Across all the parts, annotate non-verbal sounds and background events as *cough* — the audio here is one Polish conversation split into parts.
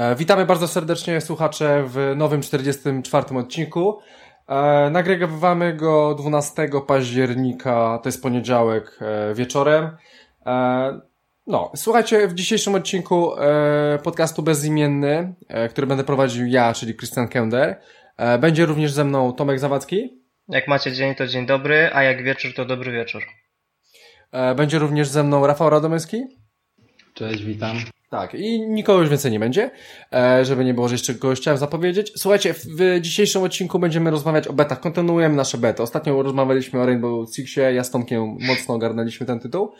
E, witamy bardzo serdecznie słuchacze w nowym 44 odcinku. E, nagrywamy go 12 października, to jest poniedziałek e, wieczorem. E, no, słuchajcie, w dzisiejszym odcinku e, podcastu Bezimienny, e, który będę prowadził ja, czyli Christian Kender, będzie również ze mną Tomek Zawadzki. Jak macie dzień, to dzień dobry, a jak wieczór, to dobry wieczór. Będzie również ze mną Rafał Radomyski. Cześć, witam. Tak, i nikogo już więcej nie będzie, żeby nie było, że jeszcze kogoś chciałem zapowiedzieć. Słuchajcie, w, w dzisiejszym odcinku będziemy rozmawiać o betach. Kontynuujemy nasze bety. Ostatnio rozmawialiśmy o Rainbow Sixie, ja z Tomkiem mocno ogarnęliśmy ten tytuł.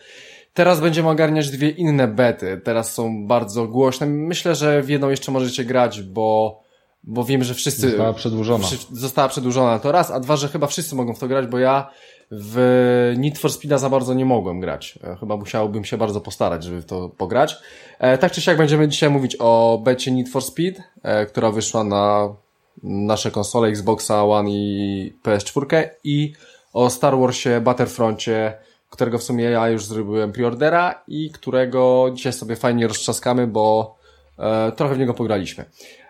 Teraz będziemy ogarniać dwie inne bety. Teraz są bardzo głośne. Myślę, że w jedną jeszcze możecie grać, bo, bo wiem, że wszyscy... Została przedłużona. Została przedłużona to raz, a dwa, że chyba wszyscy mogą w to grać, bo ja w Need for Speeda za bardzo nie mogłem grać. E, Chyba musiałbym się bardzo postarać, żeby w to pograć. E, tak czy siak będziemy dzisiaj mówić o becie Need for Speed, e, która wyszła na nasze konsole Xboxa One i PS4 i o Star Warsie Battlefroncie, którego w sumie ja już zrobiłem preordera i którego dzisiaj sobie fajnie roztrzaskamy, bo e, trochę w niego pograliśmy.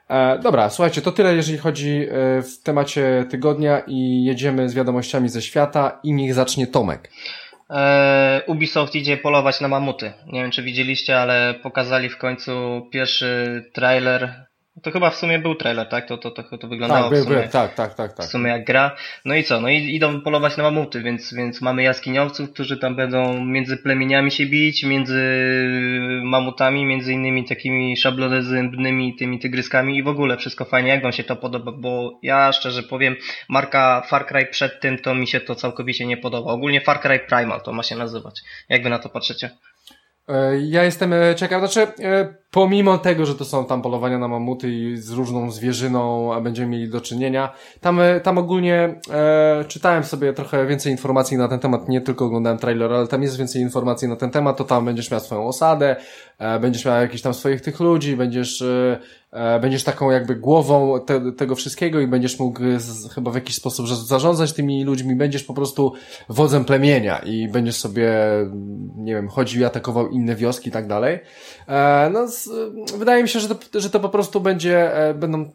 E, dobra, słuchajcie, to tyle jeżeli chodzi e, w temacie tygodnia i jedziemy z wiadomościami ze świata i niech zacznie Tomek. Eee, Ubisoft idzie polować na mamuty. Nie wiem, czy widzieliście, ale pokazali w końcu pierwszy trailer. To chyba w sumie był trailer, tak? To, to, to, to wyglądało Tak, w sumie. tak, tak, tak, tak. w sumie jak gra. No i co? No i idą polować na mamuty, więc, więc mamy jaskiniowców, którzy tam będą między plemieniami się bić, między mamutami, między innymi takimi szablonezybnymi tymi tygryskami i w ogóle wszystko fajnie. Jak wam się to podoba? Bo ja szczerze powiem, marka Far Cry przed tym to mi się to całkowicie nie podoba. Ogólnie Far Cry Primal to ma się nazywać. Jak wy na to patrzycie? E, Ja jestem e, ciekaw, znaczy e, pomimo tego, że to są tam polowania na mamuty i z różną zwierzyną, będziemy mieli do czynienia, tam, tam ogólnie e, czytałem sobie trochę więcej informacji na ten temat, nie tylko oglądałem trailer, ale tam jest więcej informacji na ten temat, to tam będziesz miał swoją osadę, e, będziesz miał jakichś tam swoich tych ludzi, będziesz, będziesz taką jakby głową te, tego wszystkiego i będziesz mógł z, chyba w jakiś sposób zarządzać tymi ludźmi, będziesz po prostu wodzem plemienia i będziesz sobie, nie wiem, chodził i atakował inne wioski i tak dalej. E, no, z, wydaje mi się, że to, że to po prostu będzie, e, będą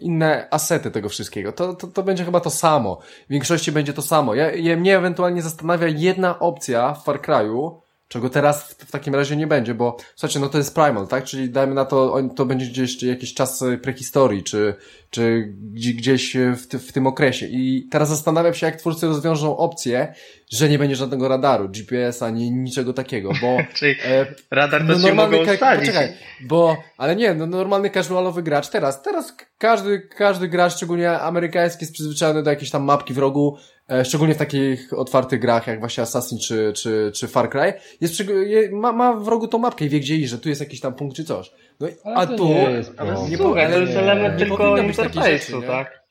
inne asety tego wszystkiego. To, to, to będzie chyba to samo. W większości będzie to samo. Ja, ja, mnie ewentualnie zastanawia jedna opcja w Far Cry'u, czego teraz w, w takim razie nie będzie, bo słuchajcie, no to jest Primal, tak? Czyli dajmy na to, to będzie gdzieś jakiś czas prehistorii, czy, czy gdzie- gdzieś e, w, ty, w tym okresie. I teraz zastanawiam się, jak twórcy rozwiążą opcję, że nie będzie żadnego radaru, GPS, ani niczego takiego, bo *laughs* Czyli e, radar to się normalny mogą ka- ustalić. Poczekaj, bo, ale nie, no, normalny casualowy gracz teraz, teraz każdy, każdy gracz, szczególnie amerykański, jest przyzwyczajony do jakiejś tam mapki w rogu, e, szczególnie w takich otwartych grach, jak właśnie Assassin czy, czy, czy Far Cry, jest przy, je, ma, ma w rogu tą mapkę i wie gdzie iść, że tu jest jakiś tam punkt czy coś. No, a to tu, nie jest nie słuchaj, po- to jest nie- element nie być takich interfejsu, rzeczy, nie? Tak?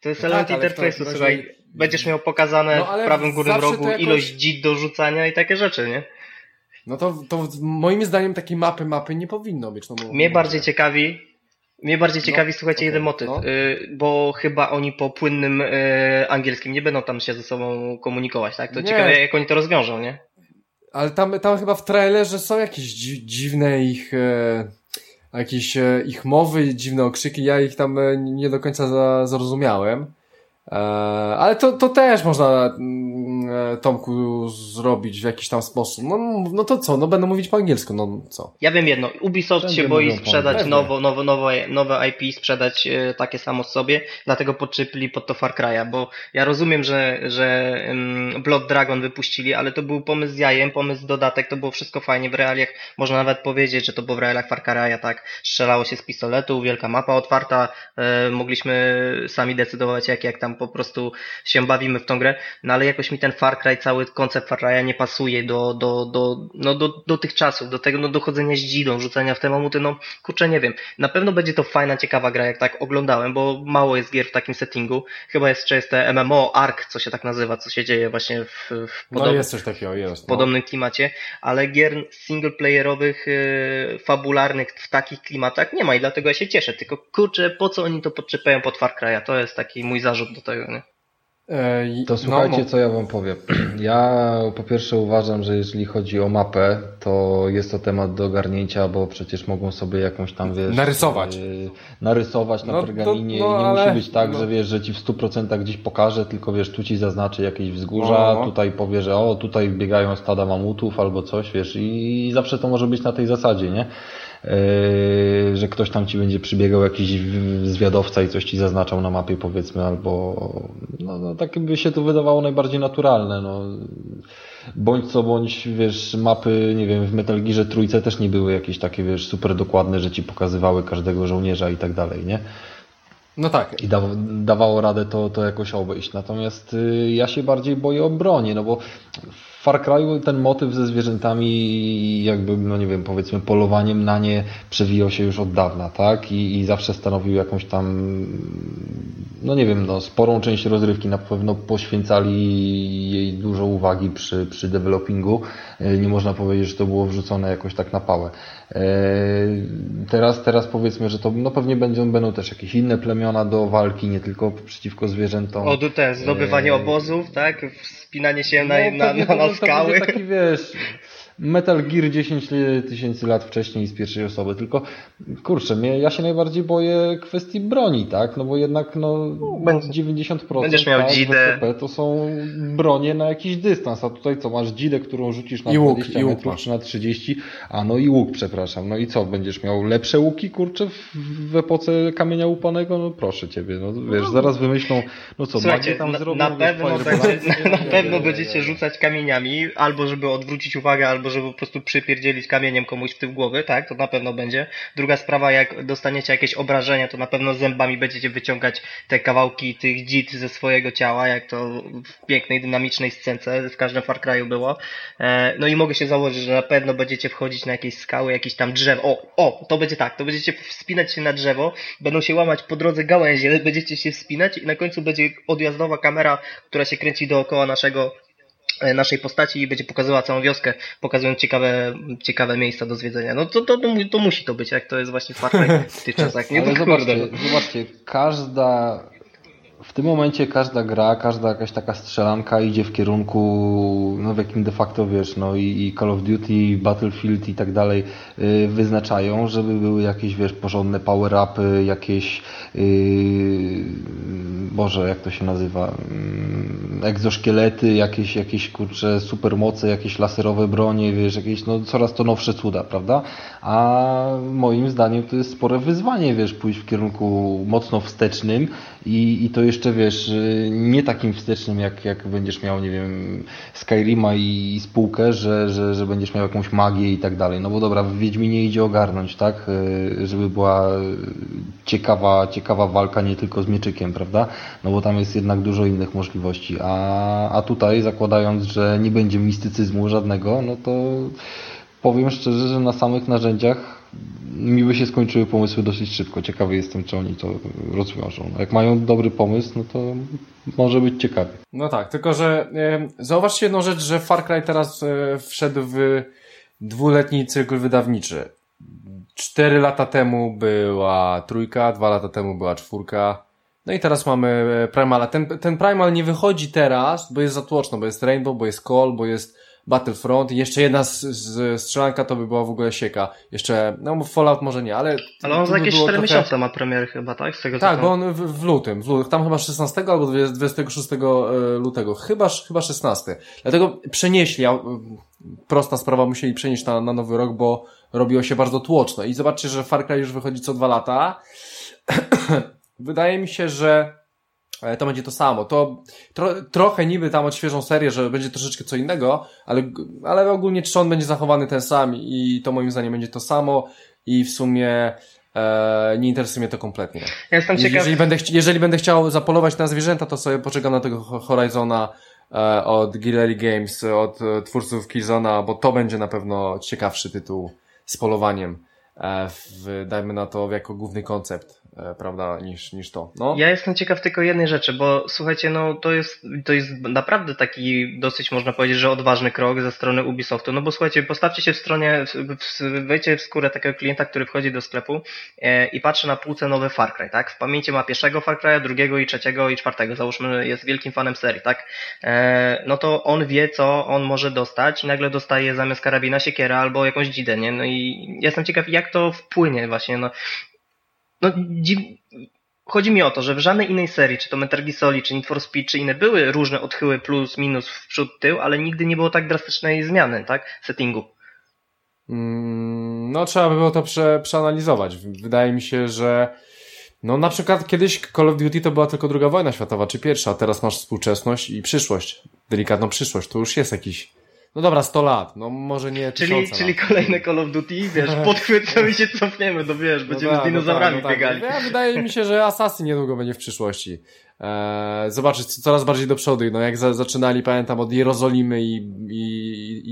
To jest No element tak, ale w interfejsu, słuchaj. razie- Będziesz miał pokazane No, w prawym górnym rogu jakoś- ilość dzid do rzucania i takie rzeczy, nie? no to, to moim zdaniem takiej mapy, mapy nie powinno być. No, Mnie bardziej ciekawi, mnie bardziej No, ciekawi, słuchajcie, okej, jeden motyw, no. y, bo chyba oni po płynnym y, angielskim nie będą tam się ze sobą komunikować, tak? To Nie. ciekawe, jak oni to rozwiążą, nie? Ale tam, tam chyba w trailerze są jakieś dzi dziwne ich, e, jakieś e, ich mowy, dziwne okrzyki. Ja ich tam e, nie do końca za, zrozumiałem. E, ale to, to też można mm, e, Tomku zrobić w jakiś tam sposób. No, no to co? No będę mówić po angielsku, no co? Ja wiem jedno, Ubisoft Wszędzie się boi sprzedać nowo, nowo, nowe, nowe IP, sprzedać e, takie samo sobie, dlatego podczepili pod to Far Cry'a, bo ja rozumiem, że, że Blood Dragon wypuścili, ale to był pomysł z jajem, pomysł z dodatek, to było wszystko fajnie w realiach, można nawet powiedzieć, że to było w realiach Far Cry'a, tak, strzelało się z pistoletu, wielka mapa otwarta, mogliśmy sami decydować jak, jak tam po prostu się bawimy w tą grę, no ale jakoś mi ten Far Cry, cały koncept Far Cry'a nie pasuje do, do, do, no, do, do tych czasów, do tego no, dochodzenia z dzidą, rzucania w te mamuty, no kurczę, nie wiem. Na pewno będzie to fajna, ciekawa gra, jak tak oglądałem, bo mało jest gier w takim settingu. Chyba jest jeszcze jest te MMO, ARK, co się tak nazywa, co się dzieje właśnie w, w no jest coś takiego, jest. No. podobnym klimacie, ale gier singleplayerowych, yy, fabularnych w takich klimatach nie ma i dlatego ja się cieszę, tylko kurczę, po co oni to podczepiają pod Far Cry'a? To jest taki mój zarzut do tego, nie? To słuchajcie, no, co ja wam powiem. *clears throat* Ja po pierwsze uważam, że jeżeli chodzi o mapę, to jest to temat do ogarnięcia, bo przecież mogą sobie jakąś tam, wiesz... Narysować. Yy, narysować na no, pergaminie to, no, i nie ale... musi być tak, no. że wiesz, że ci w 100% gdzieś pokaże, tylko wiesz, tu ci zaznaczy jakieś wzgórza, no. tutaj powie, że o, tutaj biegają stada mamutów albo coś, wiesz, i zawsze to może być na tej zasadzie, nie? Yy, że ktoś tam ci będzie przybiegał jakiś zwiadowca i coś ci zaznaczał na mapie powiedzmy, albo no, no tak by się to wydawało najbardziej naturalne, no. Bądź co bądź, wiesz, mapy, nie wiem, w Metal Gearze trójce też nie były jakieś takie, wiesz, super dokładne, że ci pokazywały każdego żołnierza i tak dalej, nie? No tak. I da, dawało radę to, to jakoś obejść. Natomiast y, ja się bardziej boję o bronię, no bo Far Cry ten motyw ze zwierzętami jakby, no nie wiem, powiedzmy polowaniem na nie przewijał się już od dawna, tak? I, i zawsze stanowił jakąś tam, no nie wiem, no sporą część rozrywki, na pewno poświęcali jej dużo uwagi przy, przy developingu. E, nie można powiedzieć, że to było wrzucone jakoś tak na pałę. E, teraz, teraz powiedzmy, że to no pewnie będą, będą też jakieś inne plemiona do walki, nie tylko przeciwko zwierzętom. O, te zdobywanie e, obozów, tak? Wspinanie się na, no, na, na, na skały. Taki wiesz, Metal Gear 10 tysięcy lat wcześniej z pierwszej osoby, tylko kurczę, mnie, ja się najbardziej boję kwestii broni, tak? No bo jednak no, no Będzie, 90% będziesz miał tak, dzidę. to są bronie na jakiś dystans, a tutaj co, masz dzidę, którą rzucisz na I 20 łuk, metrów czy na 30, a no i łuk, przepraszam, no i co, będziesz miał lepsze łuki, kurczę, w, w epoce kamienia łupanego? No proszę ciebie, no wiesz, no. zaraz wymyślą, no co, Słuchajcie, tam na, zrobią, na pewno, będzie, na, *laughs* na pewno będziecie rzucać kamieniami, albo żeby odwrócić uwagę, albo żeby po prostu przypierdzielić kamieniem komuś w tył głowy, tak, to na pewno będzie. Druga sprawa, jak dostaniecie jakieś obrażenia, to na pewno zębami będziecie wyciągać te kawałki tych dzit ze swojego ciała, jak to w pięknej, dynamicznej scence w każdym Far Cry'u było. E, no i mogę się założyć, że na pewno będziecie wchodzić na jakieś skały, jakieś tam drzewo. O, o, to będzie tak, to będziecie wspinać się na drzewo, będą się łamać po drodze gałęzie, będziecie się wspinać i na końcu będzie odjazdowa kamera, która się kręci dookoła naszego naszej postaci i będzie pokazywała całą wioskę, pokazując ciekawe, ciekawe miejsca do zwiedzenia. No to, to, to, to musi to być, jak to jest właśnie Far Cry w tych *laughs* czasach. Nie? Ale zobaczcie, zobaczcie, każda w tym momencie każda gra, każda jakaś taka strzelanka idzie w kierunku, no w jakim de facto wiesz, no i, Call of Duty, Battlefield i tak dalej yy, wyznaczają, żeby były jakieś, wiesz, porządne power-upy, jakieś, yy, Boże, jak to się nazywa, yy, egzoszkielety, jakieś, jakieś kurcze supermoce, jakieś laserowe bronie, wiesz, jakieś, no coraz to nowsze cuda, prawda? A moim zdaniem to jest spore wyzwanie, wiesz, pójść w kierunku mocno wstecznym i, i to jeszcze wiesz, nie takim wstecznym jak, jak będziesz miał, nie wiem, Skyrima i, i spółkę, że, że, że będziesz miał jakąś magię i tak dalej. No bo dobra, w Wiedźminie idzie ogarnąć, tak? E, żeby była ciekawa, ciekawa walka nie tylko z mieczykiem, prawda? No bo tam jest jednak dużo innych możliwości. A, a tutaj zakładając, że nie będzie mistycyzmu żadnego, no to powiem szczerze, że na samych narzędziach mi by się skończyły pomysły dosyć szybko. Ciekawy jestem, czy oni to rozwiążą. Jak mają dobry pomysł, no to może być ciekawy. No tak, tylko że zauważcie jedną rzecz, że Far Cry teraz e, wszedł w dwuletni cykl wydawniczy. Cztery lata temu była trójka, dwa lata temu była czwórka. No i teraz mamy e, Primala. Ten, ten Primal nie wychodzi teraz, bo jest zatłoczno, bo jest Rainbow, bo jest Call, bo jest Battlefront. Jeszcze jedna z, z strzelanka to by była w ogóle sieka. Jeszcze, no Fallout może nie, ale... Ale on za jakieś 4 trochę... miesiące ma premiery chyba, tak? Z tego tak, bo on w, w lutym, w lutym, tam chyba 16 albo 26 e, lutego, chyba, chyba 16. Dlatego przenieśli, prosta sprawa, musieli przenieść na, na nowy rok, bo robiło się bardzo tłoczno. I zobaczcie, że Far Cry już wychodzi co dwa lata. *clears throat* Wydaje mi się, że to będzie to samo. To tro, trochę niby tam odświeżą serię, że będzie troszeczkę co innego, ale, ale ogólnie trzon będzie zachowany ten sam i to moim zdaniem będzie to samo i w sumie e, nie interesuje mnie to kompletnie. Ja jestem ciekaw. Jeżeli będę, jeżeli będę chciał zapolować na zwierzęta, to sobie poczekam na tego Horizona e, od Guerrilla Games, od e, twórców Killzona, bo to będzie na pewno ciekawszy tytuł z polowaniem. E, w, dajmy na to jako główny koncept, e, prawda, niż, niż to. No. Ja jestem ciekaw tylko jednej rzeczy, bo słuchajcie, no to jest, to jest naprawdę taki dosyć można powiedzieć, że odważny krok ze strony Ubisoftu, no bo słuchajcie, postawcie się w stronie, wejdźcie w skórę takiego klienta, który wchodzi do sklepu e, i patrzy na półce nowy Far Cry, tak? W pamięci ma pierwszego Far Cry'a, drugiego i trzeciego i czwartego, załóżmy jest wielkim fanem serii, tak? E, no to on wie, co on może dostać i nagle dostaje zamiast karabina siekiera albo jakąś dzidę, nie? No i jestem ciekaw, jak to wpłynie właśnie, no. No, dziw... Chodzi mi o to, że w żadnej innej serii, czy to Metal Gear Solid, czy Need for Speed, czy inne, były różne odchyły plus, minus, w przód, tył, ale nigdy nie było tak drastycznej zmiany, tak? Settingu. Mm, no, trzeba by było to prze, przeanalizować. Wydaje mi się, że no na przykład kiedyś Call of Duty to była tylko druga wojna światowa, czy pierwsza, a teraz masz współczesność i przyszłość. Delikatną przyszłość. To już jest jakiś no dobra, 100 lat, no może nie Czyli, czyli kolejne Call of Duty, wiesz, *laughs* podchwycamy się, cofniemy, no wiesz, będziemy no tak, z dinozaurami no tak, no tak. biegali. Ja, wydaje mi się, że Assassin niedługo będzie w przyszłości. Eee, zobaczyć coraz bardziej do przodu. No jak za, zaczynali, pamiętam, od Jerozolimy i, i,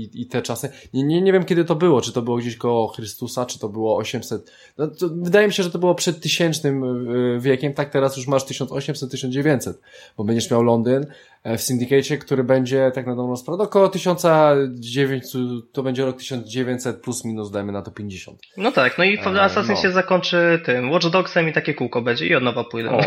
i, i te czasy. Nie, nie, nie wiem kiedy to było, czy to było gdzieś koło Chrystusa, czy to było 800. No, to, wydaje mi się, że to było przed tysięcznym e, wiekiem, tak teraz już masz 1800-1900, bo będziesz miał Londyn, E, w Syndicate, który będzie tak na dobrą sprawę około 1900, to będzie rok 1900 plus minus dajmy na to 50. No tak, no i e, Assassin no. się zakończy tym Watch Dogsem i takie kółko będzie i od nowa pójdę. O,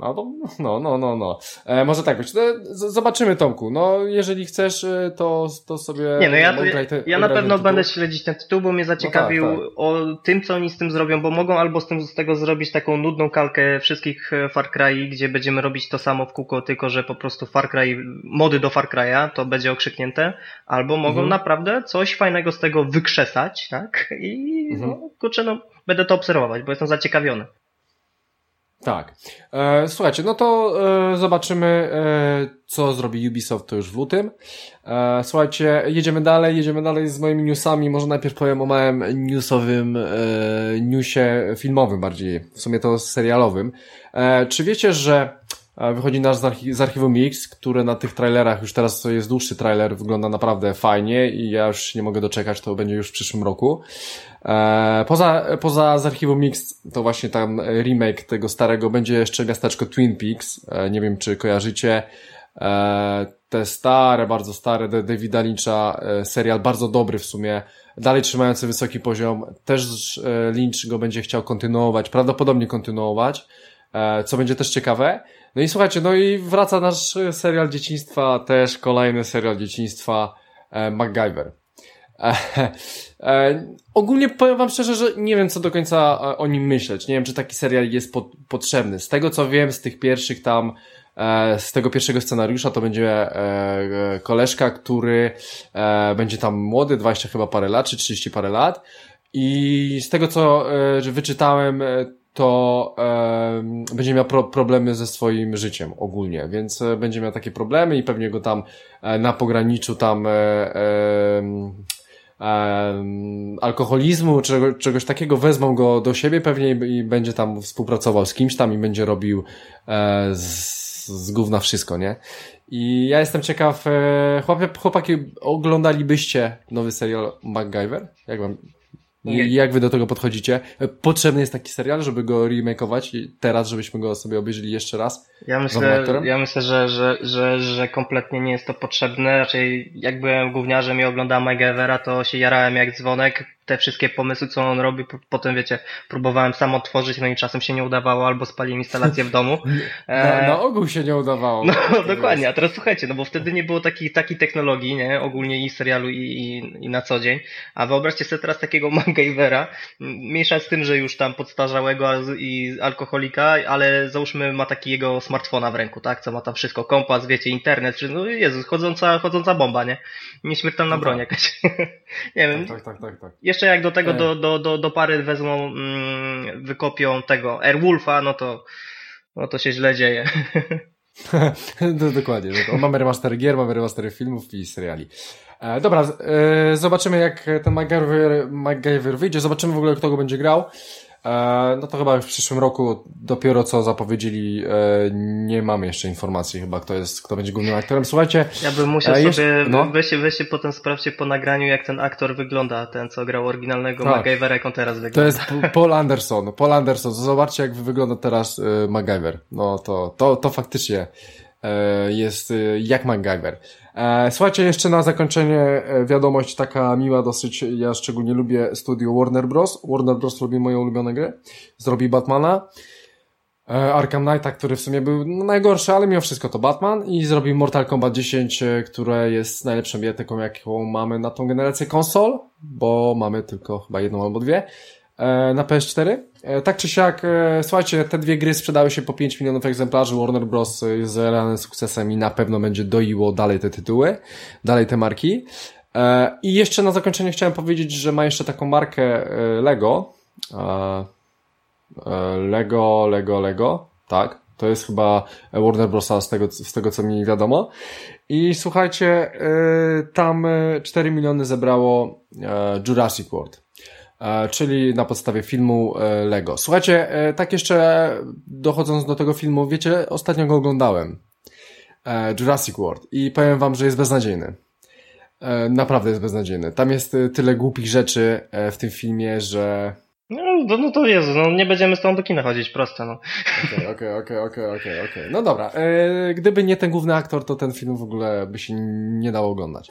*laughs* no, no, no, no. E, może tak być. zobaczymy Tomku, no jeżeli chcesz, e, to, to sobie... Nie, no ja, no, ja, ja na pewno będę śledzić ten tytuł, bo mnie zaciekawił no tak, tak. o tym, co oni z tym zrobią, bo mogą albo z, tym, z tego zrobić taką nudną kalkę wszystkich Far Cry, gdzie będziemy robić to samo w kółko, tylko że po prostu Far Cry, mody do Far Cry'a, to będzie okrzyknięte, albo mogą mhm. naprawdę coś fajnego z tego wykrzesać, tak? I mhm. no, kurczę, no, będę to obserwować, bo jestem zaciekawiony. Tak. E, słuchajcie, no to e, zobaczymy, e, co zrobi Ubisoft to już w lutym. E, słuchajcie, jedziemy dalej, jedziemy dalej z moimi newsami. Może najpierw powiem o małym newsowym e, newsie filmowym bardziej, w sumie to serialowym. E, czy wiecie, że Wychodzi nasz z, archi z archiwum Mix, które na tych trailerach, już teraz to jest dłuższy trailer, wygląda naprawdę fajnie i ja już nie mogę doczekać, to będzie już w przyszłym roku. E, poza, poza z archiwum Mix, to właśnie tam remake tego starego będzie jeszcze miasteczko Twin Peaks. E, nie wiem, czy kojarzycie. E, te stare, bardzo stare Davida Lyncha, serial bardzo dobry w sumie, dalej trzymający wysoki poziom. Też Lynch go będzie chciał kontynuować, prawdopodobnie kontynuować, co będzie też ciekawe. No i słuchajcie, no i wraca nasz serial dzieciństwa, też kolejny serial dzieciństwa e, MacGyver. E, e, ogólnie powiem wam szczerze, że nie wiem co do końca e, o nim myśleć. Nie wiem, czy taki serial jest po, potrzebny. Z tego co wiem, z tych pierwszych tam, e, z tego pierwszego scenariusza to będzie e, koleżka, który będzie tam młody, 20 chyba parę lat, czy 30 parę lat. I z tego co wyczytałem, to e, będzie miał pro, problemy ze swoim życiem ogólnie, więc e, będzie miał takie problemy i pewnie go tam e, na pograniczu tam e, e, alkoholizmu, czego, czegoś takiego, wezmą go do siebie pewnie i, będzie tam współpracował z kimś tam i będzie robił e, z, z gówna wszystko, nie? I ja jestem ciekaw, e, chłopaki, chłopaki oglądalibyście nowy serial MacGyver? Jak wam, nie. Jak wy do tego podchodzicie? Potrzebny jest taki serial, żeby go remakeować teraz, żebyśmy go sobie obejrzeli jeszcze raz? Ja myślę, ja myślę że, że, że, że kompletnie nie jest to potrzebne. Raczej jak byłem gówniarzem i oglądałem MacGyvera, to się jarałem jak dzwonek te wszystkie pomysły, co on robi, potem wiecie, próbowałem sam otworzyć, no i czasem się nie udawało, albo spaliłem instalację w domu. *laughs* na, e, na ogół się nie udawało. No *laughs* dokładnie, a teraz słuchajcie, no bo wtedy nie było takiej, takiej technologii, nie, ogólnie i serialu i, i, i na co dzień, a wyobraźcie sobie teraz takiego *laughs* MacGyvera, mniejsza z tym, że już tam podstarzałego i alkoholika, ale załóżmy ma taki jego smartfona w ręku, tak, co ma tam wszystko, kompas, wiecie, internet, no Jezus, chodząca, chodząca bomba, nie? Nieśmiertelna no broń tak. jakaś. nie wiem. Tak, tak, tak, tak. Jeszcze jak do tego e. do, do, do, do pary wezmą, mm, wykopią tego Airwolfa, no to, no to się źle dzieje. *laughs* no, dokładnie. No mamy remastery gier, mamy remastery filmów i seriali. E, dobra, e, zobaczymy jak ten MacGyver, MacGyver wyjdzie, zobaczymy w ogóle kto go będzie grał. E, no to chyba w przyszłym roku dopiero co zapowiedzieli, e, nie mamy jeszcze informacji chyba, kto jest, kto będzie głównym aktorem. Słuchajcie. Ja bym musiał sobie, jeszcze, no. weźcie, weźcie potem sprawdźcie po nagraniu, jak ten aktor wygląda, ten co grał oryginalnego tak. MacGyvera, jak on teraz wygląda. To jest Paul Anderson, Paul Anderson. Zobaczcie, jak wygląda teraz e, MacGyver. No to, to, to faktycznie jest jak MacGyver. E, słuchajcie, jeszcze na zakończenie e, wiadomość taka miła dosyć, ja szczególnie lubię studio Warner Bros. Warner Bros. robi moje ulubione gry. Zrobi Batmana. E, Arkham Knighta, który w sumie był najgorszy, ale mimo wszystko to Batman i zrobił Mortal Kombat 10, które jest najlepszą bietyką, jaką mamy na tą generację konsol, bo mamy tylko chyba jedną albo dwie. E, na PS4. E, tak czy siak, e, słuchajcie, te dwie gry sprzedały się po 5 milionów egzemplarzy. Warner Bros. jest realnym sukcesem i na pewno będzie doiło dalej te tytuły, dalej te marki. I jeszcze na zakończenie chciałem powiedzieć, że ma jeszcze taką markę Lego. Lego, Lego, Lego. Tak. To jest chyba Warner Bros. z tego, z tego co mi wiadomo. I słuchajcie, tam 4 miliony zebrało Jurassic World. E, czyli na podstawie filmu e, Lego. Słuchajcie, e, tak jeszcze dochodząc do tego filmu, wiecie, ostatnio go oglądałem. Jurassic World i powiem wam, że jest beznadziejny. Naprawdę jest beznadziejny. Tam jest tyle głupich rzeczy w tym filmie, że no, no, no to jest, no nie będziemy z tą do kina chodzić, proste, no. Okej, okej, okej, okej, okej. No dobra, e, gdyby nie ten główny aktor, to ten film w ogóle by się nie dało oglądać.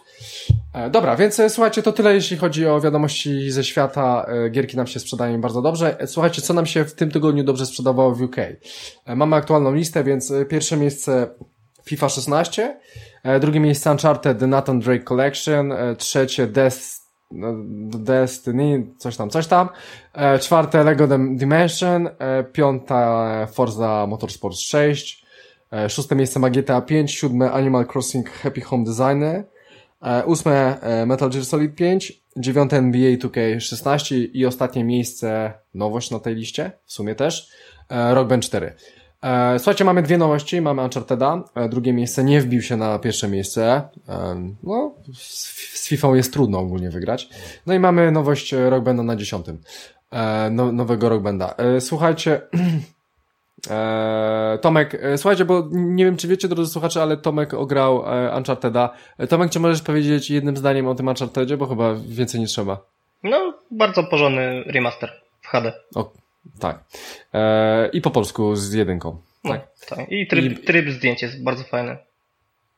E, dobra, więc e, słuchajcie, to tyle jeśli chodzi o wiadomości ze świata. E, gierki nam się sprzedają bardzo dobrze. E, słuchajcie, co nam się w tym tygodniu dobrze sprzedawało w UK. E, mamy aktualną listę, więc pierwsze miejsce FIFA 16, drugie miejsce Uncharted The Nathan Drake Collection, trzecie Death Destiny, coś tam, coś tam. E, czwarte Lego Dimension, e, piąta Forza Motorsport 6, e, szóste miejsce ma GTA 5, siódme Animal Crossing Happy Home Designer, e, ósme e, Metal Gear Solid 5, dziewiąte NBA 2K16 i ostatnie miejsce, nowość na tej liście, w sumie też, e, Rock Band 4. E, słuchajcie, mamy dwie nowości. Mamy Uncharted'a. E, drugie miejsce nie wbił się na pierwsze miejsce. E, no, z FIFA jest trudno ogólnie wygrać. No i mamy nowość Rock Banda na dziesiątym. No, nowego Rock Banda. Słuchajcie, *clears throat* Tomek, słuchajcie, bo nie wiem, czy wiecie, drodzy słuchacze, ale Tomek ograł Uncharted'a. Tomek, czy możesz powiedzieć jednym zdaniem o tym Unchartedzie, bo chyba więcej nie trzeba. No, bardzo porządny remaster w HD. O, tak. E, I po polsku z jedynką. No, tak. No, tak. I tryb, I tryb zdjęć jest bardzo fajny.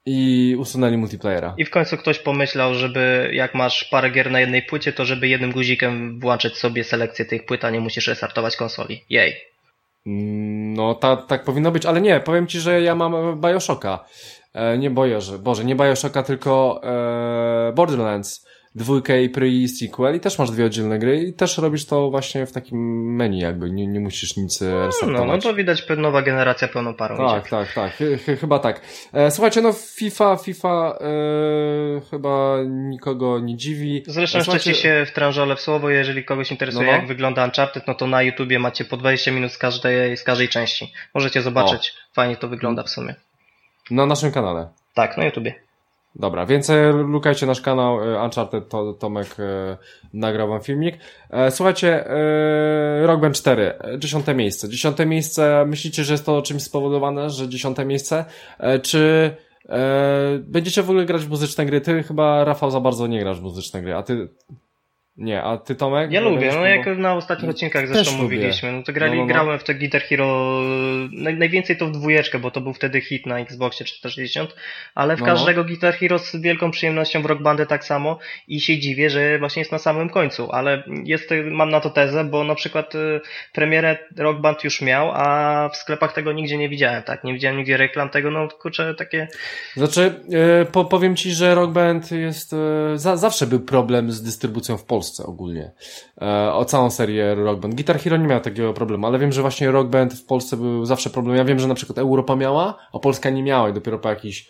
I usunęli multiplayera. I w końcu ktoś pomyślał, żeby jak masz parę gier na jednej płycie, to żeby jednym guzikiem włączyć sobie selekcję tych płyt, a nie musisz restartować konsoli. Jej. No, ta, tak powinno być, ale nie, powiem ci, że ja mam Bioshocka. E, nie boję, że, Boże, nie Bioshocka, tylko e, Borderlands dwójkę i pre-sequel i też masz dwie oddzielne gry i też robisz to właśnie w takim menu jakby, nie, nie musisz nic e, restartować. No, no to widać nowa generacja pełną parą. Tak, tak, tak, ch chyba tak. E, słuchajcie, no FIFA, FIFA e, chyba nikogo nie dziwi. Zresztą Słuchajcie... się w tranżole w słowo, jeżeli kogoś interesuje no, no. jak wygląda Uncharted, no to na YouTubie macie po 20 minut z każdej, z każdej części. Możecie zobaczyć, o. fajnie to wygląda w sumie. Na naszym kanale. Tak, na YouTubie. Dobra, więc e, lukajcie nasz kanał e, Uncharted, to, Tomek e, nagrał wam filmik. E, słuchajcie, e, Rock Band 4, dziesiąte miejsce. Dziesiąte miejsce, myślicie, że jest to czymś spowodowane, że dziesiąte miejsce? E, czy e, będziecie w ogóle grać w muzyczne gry? Ty chyba, Rafał, za bardzo nie grasz w muzyczne gry, a ty nie, a ty Tomek? Ja lubię, no jak na ostatnich odcinkach zresztą Też mówiliśmy, no to grali, no, no, no. grałem w to Guitar Hero, naj, najwięcej to w dwójeczkę, bo to był wtedy hit na Xboxie 360, ale w no, no. każdego Guitar Hero z wielką przyjemnością w Rock Bandy tak samo i się dziwię, że właśnie jest na samym końcu, ale jest, mam na to tezę, bo na przykład y, premierę Rock Band już miał, a w sklepach tego nigdzie nie widziałem, tak, nie widziałem nigdzie reklam tego, no kurczę, takie... Znaczy, yy, po, powiem Ci, że Rock Band jest, yy, za, zawsze był problem z dystrybucją w Polsce, Polsce ogólnie. E, o całą serię Rock Band. Guitar Hero nie miał takiego problemu, ale wiem, że właśnie Rock Band w Polsce był zawsze problem. Ja wiem, że na przykład Europa miała, a Polska nie miała i dopiero po jakichś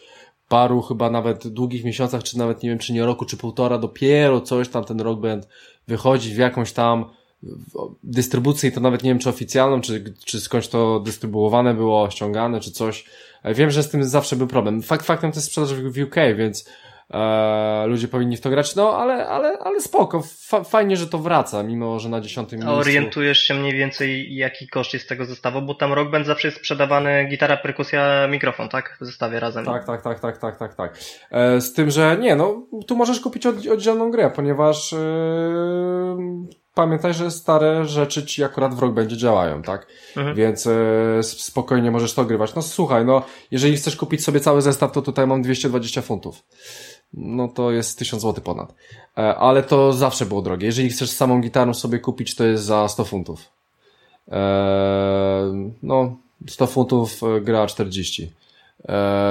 paru chyba nawet długich miesiącach, czy nawet nie wiem, czy nie roku, czy półtora, dopiero coś tam ten Rock Band wychodzi w jakąś tam dystrybucji, to nawet nie wiem, czy oficjalną, czy, czy skądś to dystrybuowane było, ściągane, czy coś. E, wiem, że z tym zawsze był problem. Fakt faktem to jest sprzedaż w UK, więc E, ludzie powinni w to grać, no ale, ale, ale spoko, Fa fajnie, że to wraca, mimo że na dziesiątym miejscu. Orientujesz się mniej więcej, jaki koszt jest tego zestawu, bo tam Rock Band zawsze jest sprzedawany gitara, perkusja, mikrofon, tak? W zestawie razem. Tak, tak, tak, tak, tak, tak, tak. E, z tym, że nie, no, tu możesz kupić od, oddzielną grę, ponieważ e, pamiętaj, że stare rzeczy ci akurat w rok będzie działają, tak? Mhm. Więc e, spokojnie możesz to grywać. No słuchaj, no, jeżeli chcesz kupić sobie cały zestaw, to tutaj mam 220 funtów no to jest 1000 zł ponad. E, ale to zawsze było drogie. Jeżeli chcesz samą gitarę sobie kupić, to jest za 100 funtów. E, no, 100 funtów e, gra 40.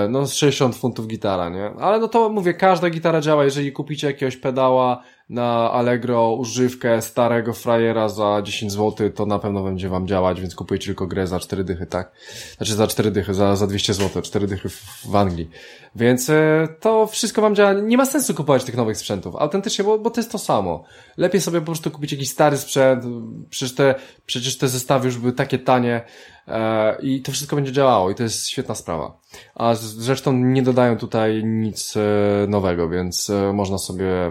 No, 60 funtów gitara, nie? Ale no to mówię, każda gitara działa. Jeżeli kupicie jakiegoś pedała, na Allegro używkę starego frajera za 10 zł, to na pewno będzie wam działać, więc kupujcie tylko grę za 4 dychy, tak? Znaczy za 4 dychy, za, za 200 zł, 4 dychy w, w Anglii. Więc e, to wszystko wam działa. Nie ma sensu kupować tych nowych sprzętów, autentycznie, bo, bo to jest to samo. Lepiej sobie po prostu kupić jakiś stary sprzęt, przecież te, przecież te zestawy już były takie tanie e, i to wszystko będzie działało i to jest świetna sprawa. A zresztą nie dodają tutaj nic e, nowego, więc e, można sobie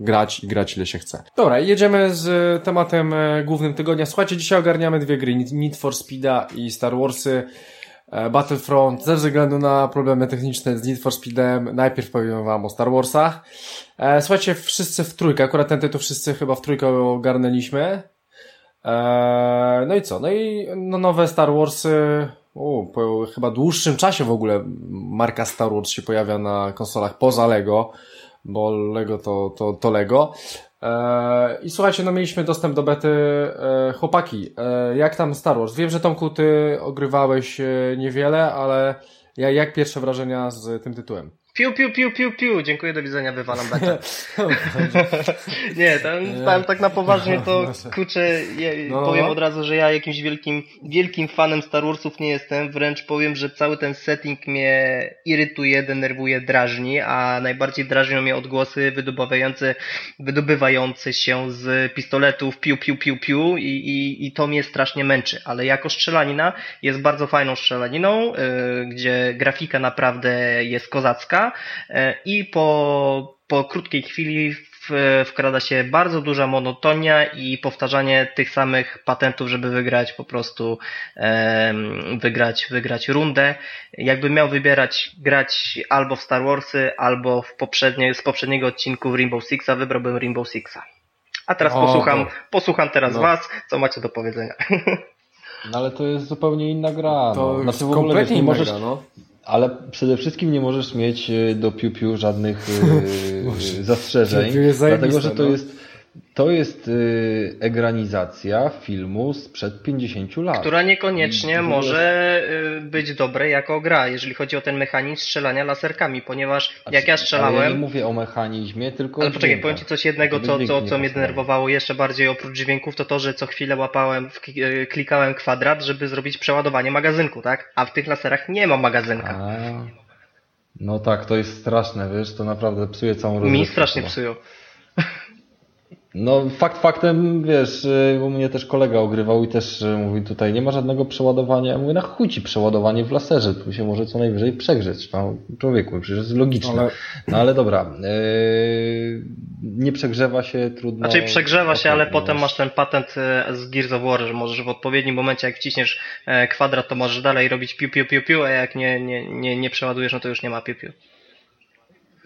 grać i grać ile się chce. Dobra, jedziemy z tematem e, głównym tygodnia. Słuchajcie, dzisiaj ogarniamy dwie gry, Need for Speeda i Star Warsy. E, Battlefront ze względu na problemy techniczne z Need for Speedem najpierw powiem wam o Star Warsach. E, słuchajcie, wszyscy w trójkę, akurat ten tytuł wszyscy chyba w trójkę ogarnęliśmy. No i co? No i no nowe Star Warsy po chyba dłuższym czasie w ogóle marka Star Wars się pojawia na konsolach poza Lego bo Lego to, to, to Lego. E, I słuchajcie, no mieliśmy dostęp do bety. E, chłopaki, e, jak tam Star Wars? Wiem, że Tomku, ty ogrywałeś niewiele, ale jak pierwsze wrażenia z tym tytułem? Piu, piu, piu, piu, piu. Dziękuję, do widzenia, wywalam betę. *laughs* *laughs* nie, tam, tam tak na poważnie to, kurczę, ja no. powiem od razu, że ja jakimś wielkim, wielkim fanem Star Warsów nie jestem. Wręcz powiem, że cały ten setting mnie irytuje, denerwuje, drażni, a najbardziej drażnią mnie odgłosy wydobywające, wydobywające się z pistoletów piu, piu, piu, piu i, i, i to mnie strasznie męczy. Ale jako strzelanina jest bardzo fajną strzelaniną, yy, gdzie grafika naprawdę jest kozacka, E, i po, po krótkiej chwili wkrada się bardzo duża monotonia i powtarzanie tych samych patentów, żeby wygrać po prostu wygrać, wygrać rundę. Jakby miał wybierać grać albo w Star Warsy, albo w poprzednie, z poprzedniego odcinku w Rainbow Sixa, wybrałbym Rainbow Sixa. A teraz o, posłucham, posłucham teraz no. Was, co macie do powiedzenia. No ale to jest zupełnie inna gra. To no. znaczy, w ogóle wiesz, nie możesz, gra, no. Ale przede wszystkim nie możesz mieć e, do piu-piu żadnych *laughs* e, zastrzeżeń, dlatego że to no. jest to jest y, egranizacja filmu sprzed 50 lat. Która niekoniecznie może y, być dobre jako gra, jeżeli chodzi o ten mechanizm strzelania laserkami, ponieważ jak ja strzelałem... Ale ja nie mówię o mechanizmie, tylko Ale poczekaj, powiem Ci coś jednego, co, co, co mnie denerwowało jeszcze bardziej oprócz dźwięków, to to, że co chwilę łapałem, y, klikałem kwadrat, żeby zrobić przeładowanie magazynku, tak? A w tych laserach nie ma magazynka. A, no tak, to jest straszne, wiesz, to naprawdę psuje całą rozrywkę. Mi strasznie psują. No fakt faktem, wiesz, u mnie też kolega ogrywał i też y, mówi tutaj nie ma żadnego przeładowania. Ja mówię, na chuj ci przeładowanie w laserze, tu się może co najwyżej przegrzeć. No, człowieku, przecież jest logiczne. Ale... No ale dobra, yy, nie przegrzewa się, trudno. Znaczy przegrzewa się, ale potem masz ten patent y, z Gears of War, że możesz w odpowiednim momencie, jak wciśniesz e, kwadrat, to możesz dalej robić piu piu piu piu, a jak nie, nie, nie, nie przeładujesz, no to już nie ma piu piu.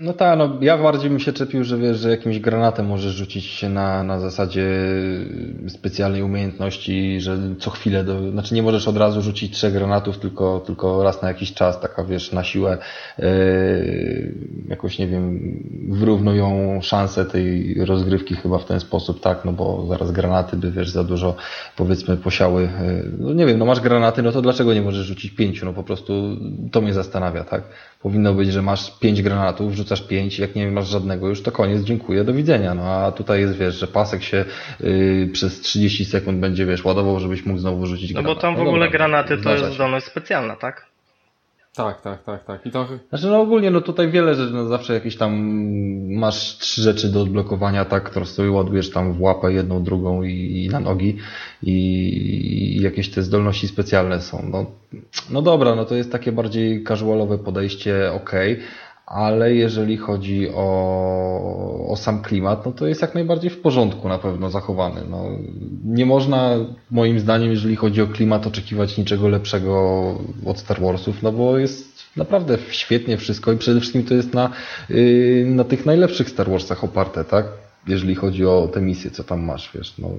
No tak, no ja bardziej bym się czepił, że wiesz, że jakimś granatem możesz rzucić się na, na zasadzie specjalnej umiejętności, że co chwilę, do, znaczy nie możesz od razu rzucić trzech granatów, tylko, tylko raz na jakiś czas, taka wiesz, na siłę yy, jakoś, nie wiem, wyrównują szanse tej rozgrywki chyba w ten sposób, tak, no bo zaraz granaty by, wiesz, za dużo powiedzmy posiały, yy, no nie wiem, no masz granaty, no to dlaczego nie możesz rzucić pięciu, no po prostu to mnie zastanawia, tak powinno być, że masz pięć granatów, wrzucasz pięć, jak nie masz żadnego już, to koniec, dziękuję, do widzenia. No a tutaj jest, wiesz, że pasek się yy, przez 30 sekund będzie, wiesz, ładował, żebyś mógł znowu rzucić no granat. bo tam w no ogóle dobra, granaty to jest zdolność specjalna, tak? Tak, tak, tak, tak. I to... Znaczy no ogólnie no tutaj wiele rzeczy, no zawsze jakieś tam masz trzy rzeczy do odblokowania, tak, które sobie ładujesz tam w łapę jedną, drugą i, i na nogi i, i, jakieś te zdolności specjalne są. No, no dobra, no to jest takie bardziej casualowe podejście, ok, ale jeżeli chodzi o, o sam klimat, no to jest jak najbardziej w porządku na pewno zachowany. No, nie można moim zdaniem, jeżeli chodzi o klimat, oczekiwać niczego lepszego od Star Warsów, no bo jest naprawdę świetnie wszystko i przede wszystkim to jest na, yy, na tych najlepszych Star Warsach oparte, tak? jeżeli chodzi o te misje, co tam masz, wiesz, no.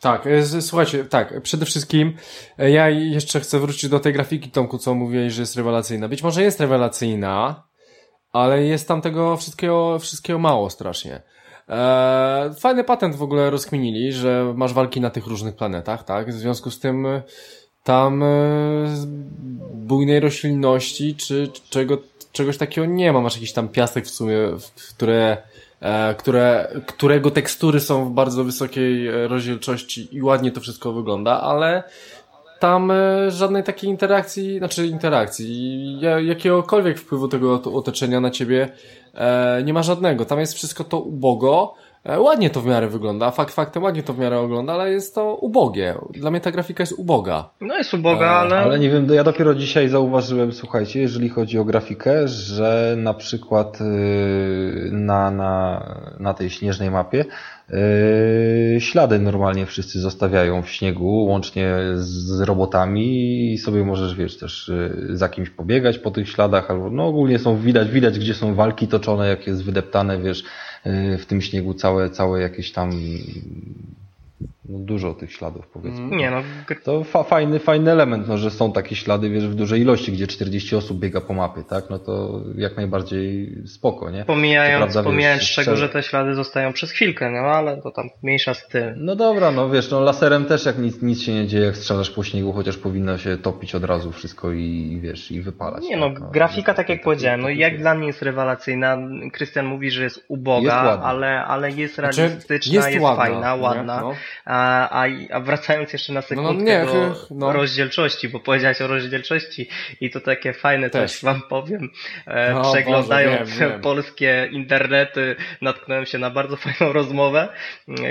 Tak, e, słuchajcie, tak, przede wszystkim e, ja jeszcze chcę wrócić do tej grafiki, Tomku, co mówiłeś, że jest rewelacyjna. Być może jest rewelacyjna, ale jest tam tego wszystkiego, wszystkiego mało strasznie. Eee, fajny patent w ogóle rozkminili, że masz walki na tych różnych planetach, tak? W związku z tym e, tam bujnej roślinności czy czego, czegoś takiego nie ma. Masz jakiś tam piasek w sumie, które E, które, którego tekstury są w bardzo wysokiej e, rozdzielczości i ładnie to wszystko wygląda, ale tam e, żadnej takiej interakcji, znaczy interakcji, jakiegokolwiek wpływu tego otoczenia na ciebie nie ma żadnego. Tam jest wszystko to ubogo, E, ładnie to w miarę wygląda, fakt faktem ładnie to w miarę ogląda, ale jest to ubogie. Dla mnie ta grafika jest uboga. No jest uboga, e, ale... Ale nie wiem, ja dopiero dzisiaj zauważyłem, słuchajcie, jeżeli chodzi o grafikę, że na przykład y, na, na, na tej śnieżnej mapie ślady normalnie wszyscy zostawiają w śniegu, łącznie z robotami i sobie możesz, wiesz, też y, za kimś pobiegać po tych śladach, albo no ogólnie są widać, widać gdzie są walki toczone, jak jest wydeptane, wiesz, w tym śniegu całe, całe jakieś tam no dużo tych śladów powiedzmy. Mm. Nie no. To fa fajny, fajny element, no, że są takie ślady, wiesz, w dużej ilości, gdzie 40 osób biega po mapie, tak? No to jak najbardziej spoko, nie? Pomijając, prawda, pomijając wiesz, czego, że te ślady zostają przez chwilkę, no ale to tam mniejsza z tym. No dobra, no wiesz, no laserem też jak nic, nic się nie dzieje, jak strzelasz po śniegu, chociaż powinno się topić od razu wszystko i, i wiesz, i wypalać. Nie no, tak? no grafika tak jak powiedziałem, no jak dla mnie jest rewelacyjna. Krystian mówi, że jest uboga, jest ale, ale jest znaczy, realistyczna, znaczy, jest, jest ładna, fajna, ładna. No. A, a, wracając jeszcze na sekundkę no, nie, do no. rozdzielczości, bo powiedziałeś o rozdzielczości i to takie fajne Też. coś wam powiem. E, no, przeglądając Boże, wiem, *laughs* polskie internety natknąłem się na bardzo *laughs* fajną rozmowę,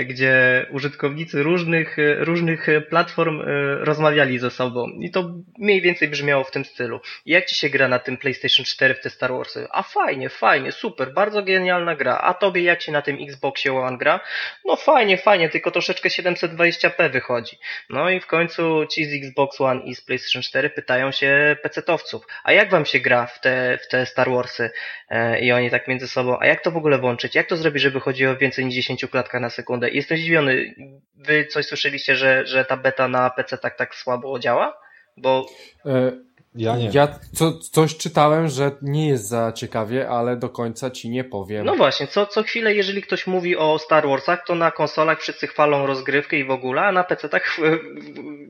gdzie użytkownicy różnych, różnych platform e, rozmawiali ze sobą i to mniej więcej brzmiało w tym stylu. Jak ci się gra na tym PlayStation 4 w te Star Warsy? A fajnie, fajnie, super, bardzo genialna gra. A tobie jak się na tym Xboxie One gra? No fajnie, fajnie, tylko troszeczkę 720p wychodzi. No i w końcu ci z Xbox One i z PlayStation 4 pytają się pecetowców, a jak wam się gra w te, w te Star Warsy? E, I oni tak między sobą, a jak to w ogóle włączyć? Jak to zrobić, żeby chodziło więcej niż 10 klatkach na sekundę? I jestem zdziwiony. Wy coś słyszeliście, że, że ta beta na PC tak tak słabo działa? Bo... E ja nie. Ja co, coś czytałem, że nie jest za ciekawie, ale do końca ci nie powiem. No właśnie, co, co chwilę, jeżeli ktoś mówi o Star Warsach, to na konsolach wszyscy chwalą rozgrywkę i w ogóle, a na PC tak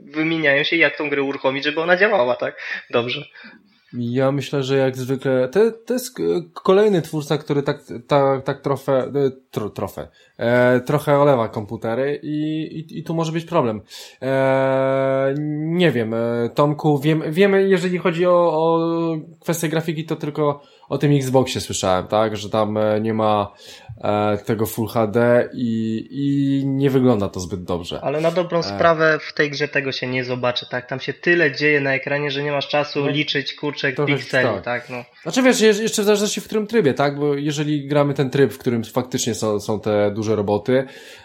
wymieniają się, jak tą grę uruchomić, żeby ona działała, tak? Dobrze. Ja myślę, że jak zwykle, to, to jest kolejny twórca, który tak, tak, tak trochę, e, tro, trochę, e, trochę olewa komputery i, i, i tu może być problem. E, nie wiem, e, Tomku, wiem, wiemy, jeżeli chodzi o, o kwestię grafiki, to tylko o tym Xboxie słyszałem, tak, że tam e, nie ma e, tego Full HD i, i nie wygląda to zbyt dobrze. Ale na dobrą e... sprawę w tej grze tego się nie zobaczy, tak, tam się tyle dzieje na ekranie, że nie masz czasu no, liczyć kurczek pikseli, tak. tak, no. Znaczy wiesz, jeszcze w zależności w którym trybie, tak, bo jeżeli gramy ten tryb, w którym faktycznie są, są te duże roboty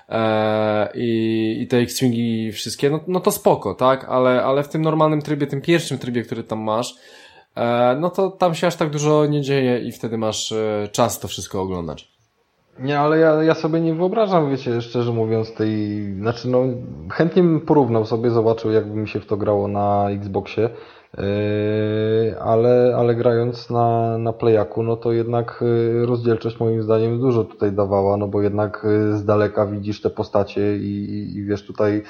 e, i, i te X-Wingi wszystkie, no, no to spoko, tak, ale, ale w tym normalnym trybie, tym pierwszym trybie, który tam masz, E, no to tam się aż tak dużo nie dzieje i wtedy masz e, czas to wszystko oglądać. Nie, ale ja, ja sobie nie wyobrażam, wiecie, szczerze mówiąc, tej. Znaczy, no, chętnie bym porównał sobie, zobaczył, jakby mi się w to grało na Xboxie, ale, ale grając na, na Playaku, no to jednak rozdzielczość moim zdaniem dużo tutaj dawała, no bo jednak z daleka widzisz te postacie i, i, i wiesz, tutaj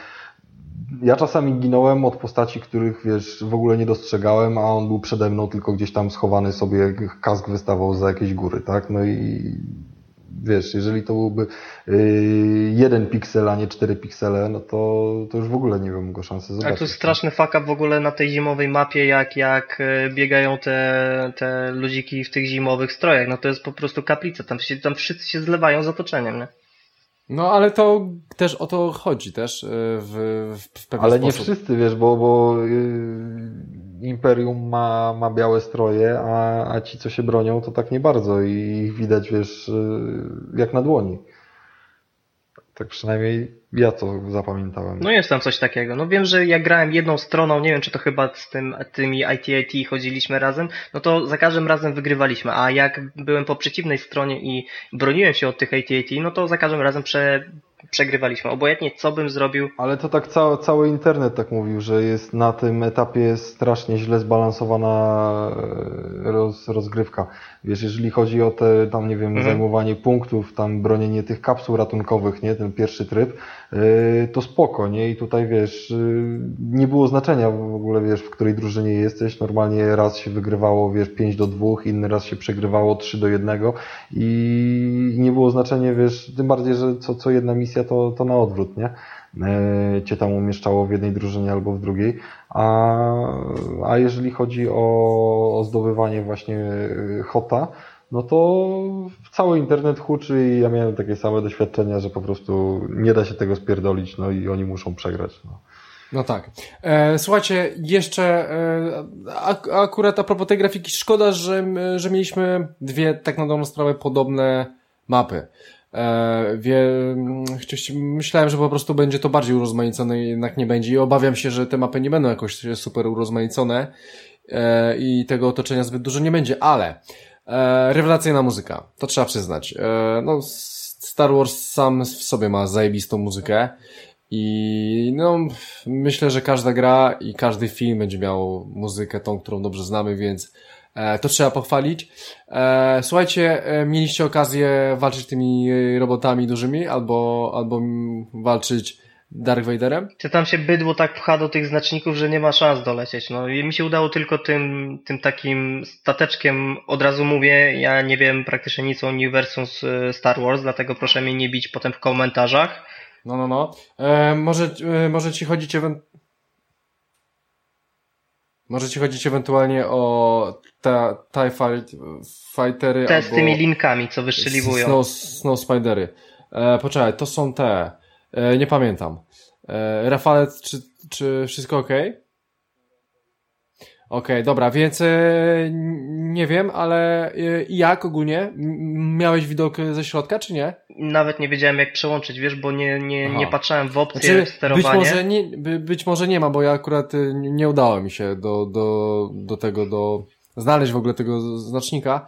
ja czasami ginąłem od postaci, których wiesz, w ogóle nie dostrzegałem, a on był przede mną tylko gdzieś tam schowany sobie, kask wystawał za jakieś góry, tak? No i wiesz, jeżeli to byłby yy, jeden piksel, a nie cztery piksele, no to, to już w ogóle nie wiem go szansy zobaczyć. Ale to jest straszny fuck up w ogóle na tej zimowej mapie, jak, jak e, biegają te, te ludziki w tych zimowych strojach. No to jest po prostu kaplica, tam, się, tam wszyscy się zlewają z otoczeniem, nie? No, ale to też o to chodzi też e, w, w pewien Ale sposób. nie wszyscy, wiesz, bo, bo e, Imperium ma, ma białe stroje, a, a ci, co się bronią, to tak nie bardzo i ich widać, wiesz, jak na dłoni. Tak przynajmniej ja to zapamiętałem. No jest tam coś takiego. No wiem, że jak grałem jedną stroną, nie wiem czy to chyba z tym, tymi ITIT chodziliśmy razem, no to za każdym razem wygrywaliśmy, a jak byłem po przeciwnej stronie i broniłem się od tych ITIT, no to za każdym razem prze, przegrywaliśmy. Obojętnie co bym zrobił. Ale to tak cały, cały internet tak mówił, że jest na tym etapie strasznie źle zbalansowana e, roz, rozgrywka. Wiesz, jeżeli chodzi o te tam, nie wiem, mhm. zajmowanie punktów, tam bronienie tych kapsuł ratunkowych, nie, ten pierwszy tryb, to spoko, nie? I tutaj wiesz, yy, nie było znaczenia w ogóle, wiesz, w której drużynie jesteś. Normalnie raz się wygrywało, wiesz, 5 do 2, inny raz się przegrywało 3 do 1 i nie było znaczenia, wiesz, tym bardziej, że co, co jedna misja to, to na odwrót, nie? Yy, cię tam umieszczało w jednej drużynie albo w drugiej. A, a jeżeli chodzi o, o zdobywanie właśnie hota, no to cały internet huczy i ja miałem takie same doświadczenia, że po prostu nie da się tego spierdolić, no i oni muszą przegrać. No. No tak. E, słuchajcie, jeszcze e, ak akurat a propos tej grafiki, szkoda, że, że mieliśmy dwie tak na dobrą sprawę podobne mapy. E, wie, myślałem, że po prostu będzie to bardziej urozmaicone, jednak nie będzie i obawiam się, że te mapy nie będą jakoś super urozmaicone e, i tego otoczenia zbyt dużo nie będzie, ale e, rewelacyjna muzyka, to trzeba przyznać. E, no, Star Wars sam w sobie ma zajebistą muzykę i no, myślę, że każda gra i każdy film będzie miał muzykę tą, którą dobrze znamy, więc E, to trzeba pochwalić. E, słuchajcie, e, mieliście okazję walczyć tymi robotami dużymi albo, albo walczyć Dark Vaderem? Czy tam się bydło tak pcha do tych znaczników, że nie ma szans dolecieć. No i mi się udało tylko tym, tym takim stateczkiem, od razu mówię, ja nie wiem praktycznie nic o uniwersum Star Wars, dlatego proszę mnie nie bić potem w komentarzach. No, no, no. E, może, e, może ci chodzić ewentualnie może ci chodzić ewentualnie o te TIE Fightery Te z tymi linkami, co wystrzeliwują. Snow, Snow Spidery. E, poczekaj, to są te. E, nie pamiętam. E, Rafale, czy, czy wszystko ok? Okay, dobra, więc e, nie wiem, ale e, jak ogólnie? Miałeś widok ze środka, czy nie? Nawet nie wiedziałem jak przełączyć, wiesz, bo nie, nie, nie patrzyłem w opcję znaczy, sterowania. Być może, nie, być może nie ma, bo ja akurat e, nie udało mi się do, do, do tego, do znaleźć w ogóle tego znacznika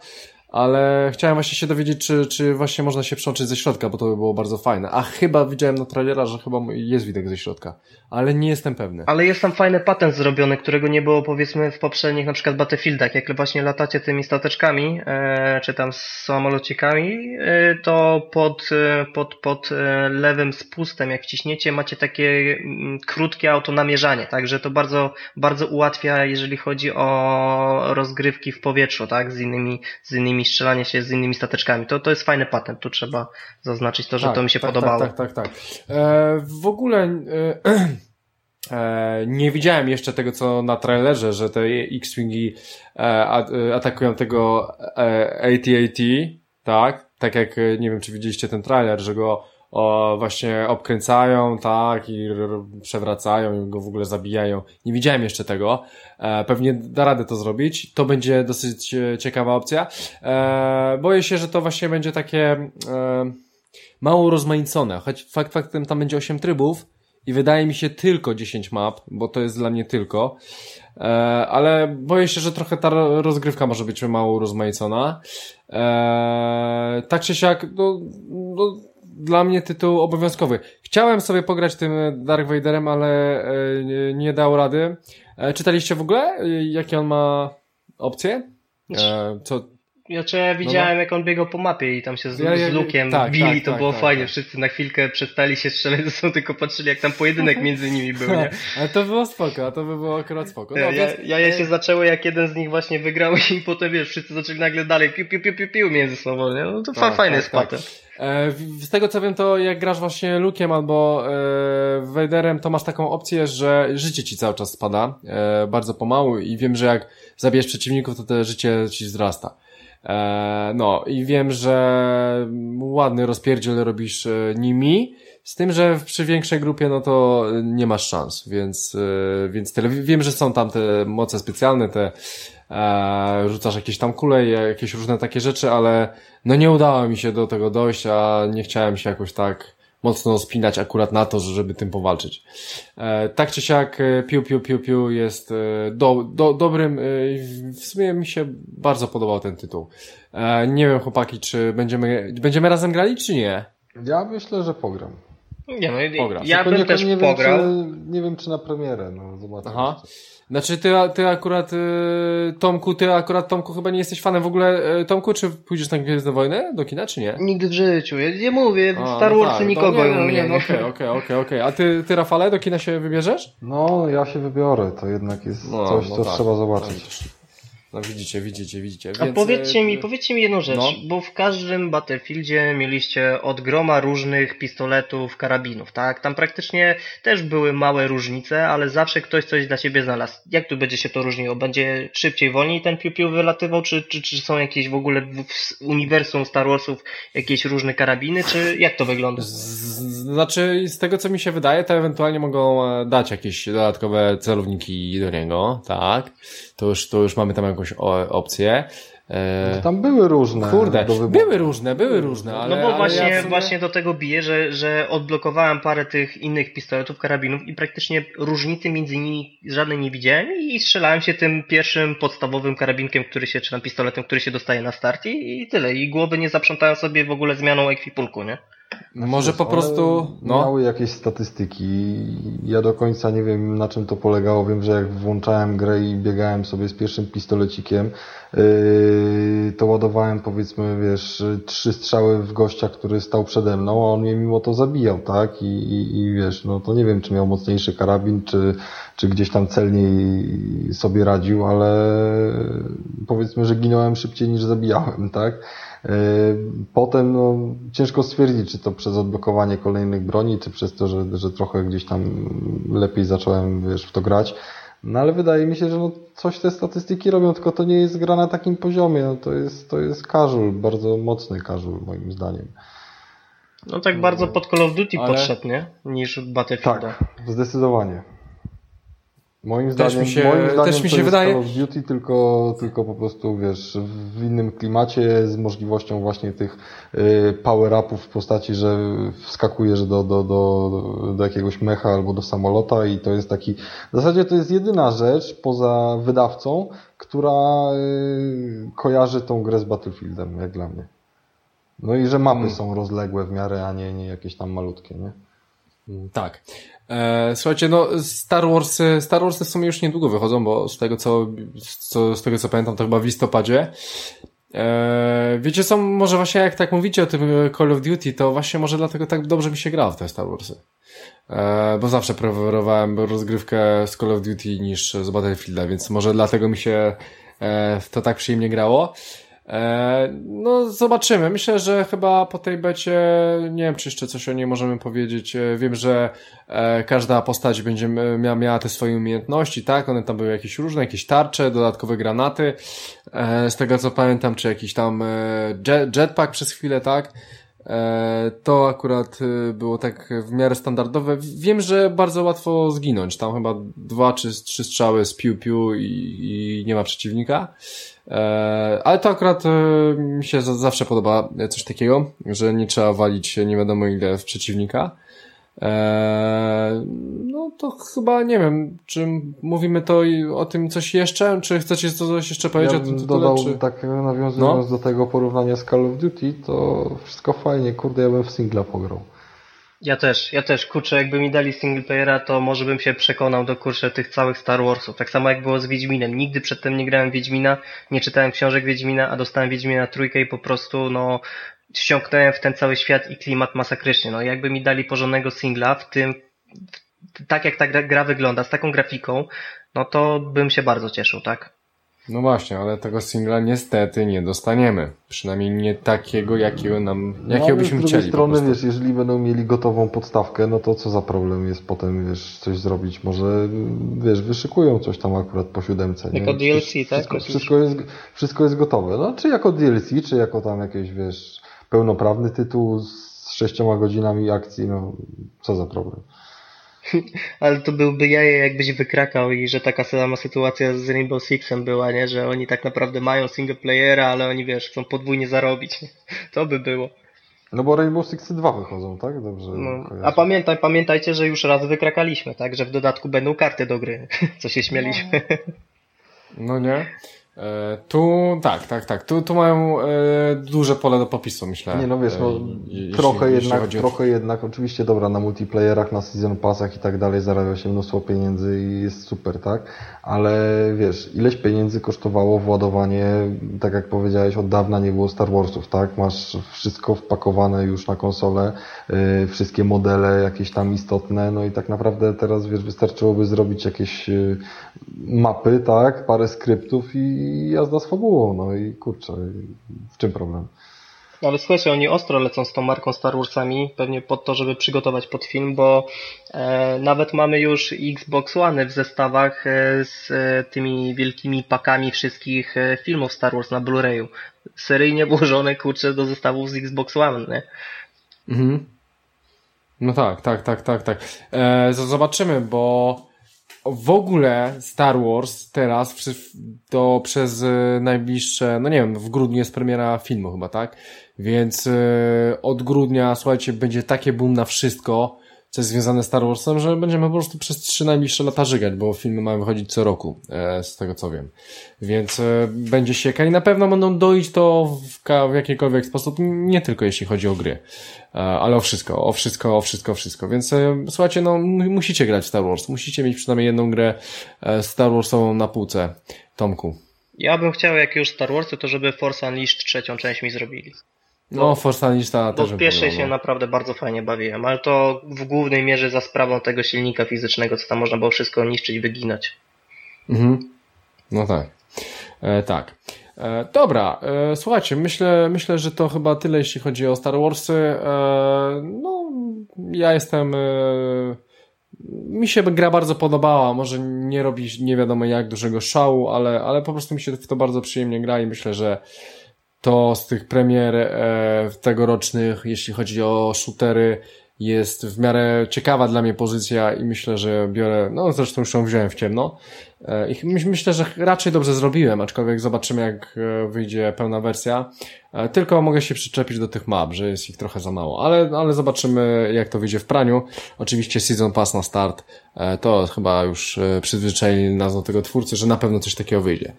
ale chciałem właśnie się dowiedzieć, czy, czy właśnie można się przełączyć ze środka, bo to by było bardzo fajne. A chyba widziałem na trailera, że chyba jest widok ze środka, ale nie jestem pewny. Ale jest tam fajny patent zrobiony, którego nie było powiedzmy w poprzednich na przykład Battlefieldach. Jak właśnie latacie tymi stateczkami, e, czy tam samolocikami, e, to pod, e, pod, pod e, lewym spustem, jak wciśniecie, macie takie m, mm, krótkie autonamierzanie, także to bardzo, bardzo ułatwia, jeżeli chodzi o rozgrywki w powietrzu, tak, z innymi, z innymi strzelanie się z innymi stateczkami. To, to jest fajny patent, tu trzeba zaznaczyć to, że tak, to mi się tak, podobało. Tak, tak, tak. tak. E, w ogóle e, *clears throat* e, nie widziałem jeszcze tego, co na trailerze, że te X-Wingi e, e, atakują tego AT-AT, tak? Tak jak, nie wiem, czy widzieliście ten trailer, że go o, właśnie obkręcają, tak, i przewracają i go w ogóle zabijają. Nie widziałem jeszcze tego. E, pewnie da radę to zrobić. To będzie dosyć e, ciekawa opcja. E, boję się, że to właśnie będzie takie e, mało rozmaicone, choć fakt faktem tam będzie 8 trybów i wydaje mi się tylko 10 map, bo to jest dla mnie tylko. E, ale boję się, że trochę ta rozgrywka może być mało rozmaicona. E, tak czy siak, no, no dla mnie tytuł obowiązkowy. Chciałem sobie pograć tym Dark Vaderem, ale e, nie dał rady. E, czytaliście w ogóle, e, jakie on ma opcje? Co, znaczy ja widziałem no, no. jak on biegał po mapie i tam się z, ja, ja, z Lukiem tak, bili, tak, to tak, było tak, fajnie. Tak. Wszyscy na chwilkę przestali się strzelać ze sobą, tylko patrzyli jak tam pojedynek między nimi był, nie? *laughs* Ale to było spoko, a to by było akurat spoko. No, ja, więc... ja, ja się zaczęły jak jeden z nich właśnie wygrał *laughs* i potem wiesz, wszyscy zaczęli nagle dalej piu, piu, piu, piu, piu między sobą, nie? No to tak, fajny jest E, z tego co wiem, to jak grasz właśnie Lukiem albo e, Vaderem, to masz taką opcję, że życie ci cały czas spada, e, bardzo pomału i wiem, że jak zabijesz przeciwników, to te życie ci wzrasta. E, no i wiem, że ładny rozpierdziel robisz e, nimi, z tym, że przy większej grupie no to nie masz szans, więc, e, więc tyle. Wiem, że są tam te moce specjalne, te e, rzucasz jakieś tam kule, jakieś różne takie rzeczy, ale no nie udało mi się do tego dojść, a nie chciałem się jakoś tak mocno spinać akurat na to, żeby tym powalczyć. E, tak czy siak e, Piu Piu Piu Piu jest e, do, do, dobrym, w sumie mi się bardzo podobał ten tytuł. Nie wiem chłopaki, czy będziemy, będziemy razem grali, czy nie? Ja myślę, że pogram. Nie, no, Pograsz. ja bym też nie pograł. Wiem, czy, nie wiem, czy na premierę, no zobaczymy. Aha. Znaczy ty, ty akurat, y, Tomku, ty akurat, Tomku, chyba nie jesteś fanem w ogóle, y, Tomku, czy pójdziesz na Gwiezdne Wojny do kina, czy nie? Nigdy w życiu, ja nie mówię, A, Star no Warsy tak, nikogo nie, no, nie, no, Okej, okej, okej, okej. A ty, ty, Rafale, do kina się wybierzesz? No, ja się wybiorę, to jednak jest no, coś, no co tak. trzeba zobaczyć. No widzicie, widzicie, widzicie. Więc... A powiedzcie mi, powiedzcie mi jedną rzecz, no. bo w każdym Battlefieldzie mieliście od groma różnych pistoletów, karabinów, tak? Tam praktycznie też były małe różnice, ale zawsze ktoś coś dla ciebie znalazł. Jak tu będzie się to różniło? Będzie szybciej, wolniej ten piu-piu wylatywał, czy, czy, czy są jakieś w ogóle w uniwersum Star Warsów jakieś różne karabiny, czy jak to wygląda? Znaczy, z tego co mi się wydaje, to ewentualnie mogą e, dać jakieś dodatkowe celowniki do niego, tak? To już, to już mamy tam jakąś opcję. E... Tam były różne. Kurde, były różne, były różne, no ale. No bo właśnie, ja sumie... właśnie do tego biję, że, że odblokowałem parę tych innych pistoletów, karabinów i praktycznie różnicy między nimi żadnej nie widziałem i strzelałem się tym pierwszym podstawowym karabinkiem, który się, czy tam pistoletem, który się dostaje na start i, i tyle. I głowy nie zaprzątałem sobie w ogóle zmianą ekwipunku, nie? Znaczy, Może po prostu. No. Miały jakieś statystyki. Ja do końca nie wiem na czym to polegało. Wiem, że jak włączałem grę i biegałem sobie z pierwszym pistolecikiem, yy, to ładowałem powiedzmy, wiesz, trzy strzały w gościa, który stał przede mną, a on mnie mimo to zabijał, tak? I, i, i wiesz, no to nie wiem, czy miał mocniejszy karabin, czy, czy gdzieś tam celniej sobie radził, ale powiedzmy, że ginąłem szybciej niż zabijałem, tak? E, potem no, ciężko stwierdzić, czy to przez odblokowanie kolejnych broni, czy przez to, że, że trochę gdzieś tam lepiej zacząłem wiesz, w to grać. No ale wydaje mi się, że no, coś te statystyki robią, tylko to nie jest gra na takim poziomie. No, to jest, to jest casual, bardzo mocny casual moim zdaniem. No tak bardzo pod Call of Duty ale... podszedł, nie? Niż Battlefield. Tak, zdecydowanie. Moim zdaniem, też mi się, moim zdaniem też mi się wydaje... Call of Duty tylko, tylko po prostu, wiesz, w innym klimacie z możliwością właśnie tych y, power-upów w postaci, że wskakujesz do, do, do, do jakiegoś mecha albo do samolota i to jest taki, w zasadzie to jest jedyna rzecz poza wydawcą, która y, kojarzy tą grę z Battlefieldem, jak dla mnie. No i że mapy hmm. są rozległe w miarę, a nie, nie jakieś tam malutkie, nie? Tak. E, słuchajcie, no Star Wars, Star Warsy w sumie już niedługo wychodzą, bo z tego co, co z tego co pamiętam, to chyba w listopadzie. E, wiecie co, może właśnie jak tak mówicie o tym Call of Duty, to właśnie może dlatego tak dobrze mi się grało w te Star Warsy. E, bo zawsze preferowałem rozgrywkę z Call of Duty niż z Battlefielda, więc może dlatego mi się e, to tak przyjemnie grało. E, no, zobaczymy. Myślę, że chyba po tej becie, nie wiem, czy jeszcze coś o niej możemy powiedzieć. E, wiem, że e, każda postać będzie miała, miała te swoje umiejętności, tak? One tam były jakieś różne, jakieś tarcze, dodatkowe granaty. Z tego co pamiętam, czy jakiś tam jet, jetpack przez chwilę, tak? To akurat było tak w miarę standardowe. Wiem, że bardzo łatwo zginąć. Tam chyba dwa czy trzy strzały z piu-piu i, i nie ma przeciwnika. E, ale to akurat e, mi się zawsze podoba coś takiego, że nie trzeba walić nie wiadomo ile w przeciwnika. E, no to chyba nie wiem, czy mówimy to o tym coś jeszcze, czy chcecie coś jeszcze powiedzieć ja o tym tytule? Dodał, czy... tak nawiązując no? do tego porównania z Call of Duty, to wszystko fajnie, kurde, ja bym w singla pograł. Ja też, ja też, kurczę, jakby mi dali single playera, to może bym się przekonał do kurczę tych całych Star Warsów. Tak samo jak było z Wiedźminem. Nigdy przedtem nie grałem Wiedźmina, nie czytałem książek Wiedźmina, a dostałem Wiedźmina trójkę i po prostu, no, wsiąknąłem w ten cały świat i klimat masakrycznie. No, jakby mi dali porządnego singla, w tym, tak jak ta gra wygląda, z taką grafiką, no to bym się bardzo cieszył, tak? No właśnie, ale tego singla niestety nie dostaniemy. Przynajmniej nie takiego, jakiego nam, jakiego no, byśmy z drugiej chcieli. strony, wiesz, jeżeli będą mieli gotową podstawkę, no to co za problem jest potem, wiesz, coś zrobić. Może, wiesz, wyszykują coś tam akurat po siódemce. Jako nie? DLC, Przecież tak? Wszystko, wszystko, jest, wszystko jest gotowe. No, czy jako DLC, czy jako tam jakieś, wiesz, pełnoprawny tytuł z sześcioma godzinami akcji, no, co za problem. *laughs* Ale to byłby jaje, jakbyś wykrakał i że taka sama sytuacja z Rainbow Sixem była, nie? Że oni tak naprawdę mają single playera, ale oni, wiesz, chcą podwójnie zarobić. *laughs* To by było. No bo Rainbow Six 2 wychodzą, tak? Dobrze. No. A pamiętaj, pamiętajcie, że już raz wykrakaliśmy, tak? Że w dodatku będą karty do gry. *laughs* Co się śmialiśmy. No nie? E, tu, tak, tak, tak. Tu, tu mają e, duże pole do popisu, myślę. Nie no wiesz, no, E, jeśli- trochę, jeśli jednak, o- trochę jednak, oczywiście dobra, na multiplayerach, na season passach i tak dalej zarabia się mnóstwo pieniędzy i jest super, tak? Ale wiesz, ileś pieniędzy kosztowało władowanie, tak jak powiedziałeś, od dawna nie było Star Warsów, tak? Masz wszystko wpakowane już na konsolę, yy, wszystkie modele jakieś tam istotne, no i tak naprawdę teraz, wiesz, wystarczyłoby zrobić jakieś mapy, tak? Parę skryptów i jazda z fabułą, no i kurczę, w czym problem? Ale słuchajcie, oni ostro lecą z tą marką Star Warsami, pewnie pod to, żeby przygotować pod film, bo e, nawet mamy już Xbox One w zestawach e, z e, tymi wielkimi pakami wszystkich e, filmów Star Wars na Blu-rayu. Seryjnie włożone, kurczę, do zestawów z Xbox One, nie? Mhm. No tak, tak, tak, tak, tak. E, zobaczymy, bo w ogóle Star Wars teraz to przez e, najbliższe, no nie wiem, w grudniu jest premiera filmu chyba, tak? Więc e, od grudnia, słuchajcie, będzie takie boom na wszystko, co jest związane z Star Warsem, że będziemy po prostu przez trzy najbliższe lata żygać, bo filmy mają wychodzić co roku, e, z tego co wiem. Więc e, będzie sieka i na pewno będą doić to w, jakikolwiek sposób, nie tylko jeśli chodzi o gry, e, ale o wszystko, o wszystko, o wszystko, o wszystko. Więc słuchajcie, no musicie grać w Star Wars, musicie mieć przynajmniej jedną grę Star Warsową na półce, Tomku. Ja bym chciał, jak już Star Warsy, to żeby Force Unleashed trzecią część mi zrobili. No, Force Unleashed Bo też w bym pierwszej się no. naprawdę bardzo fajnie bawiłem, ale to w głównej mierze za sprawą tego silnika fizycznego, co tam można było wszystko niszczyć, wyginać. Mhm. No tak. E, tak. E, dobra, e, słuchajcie, myślę, myślę, że to chyba tyle, jeśli chodzi o Star Warsy. E, no, ja jestem. E, mi się gra bardzo podobała. Może nie robi nie wiadomo jak dużego szału, ale, ale po prostu mi się w to bardzo przyjemnie gra i myślę, że to z tych premier e, tegorocznych, jeśli chodzi o shootery, jest w miarę ciekawa dla mnie pozycja i myślę, że biorę, no zresztą już ją wziąłem w ciemno i my- myślę, że raczej dobrze zrobiłem, aczkolwiek zobaczymy jak e, wyjdzie pełna wersja. E, Tylko mogę się przyczepić do tych map, że jest ich trochę za mało, ale, ale zobaczymy jak to wyjdzie w praniu. Oczywiście Season Pass na start, e, to chyba już e, przyzwyczaili nas do tego twórcy, że na pewno coś takiego wyjdzie.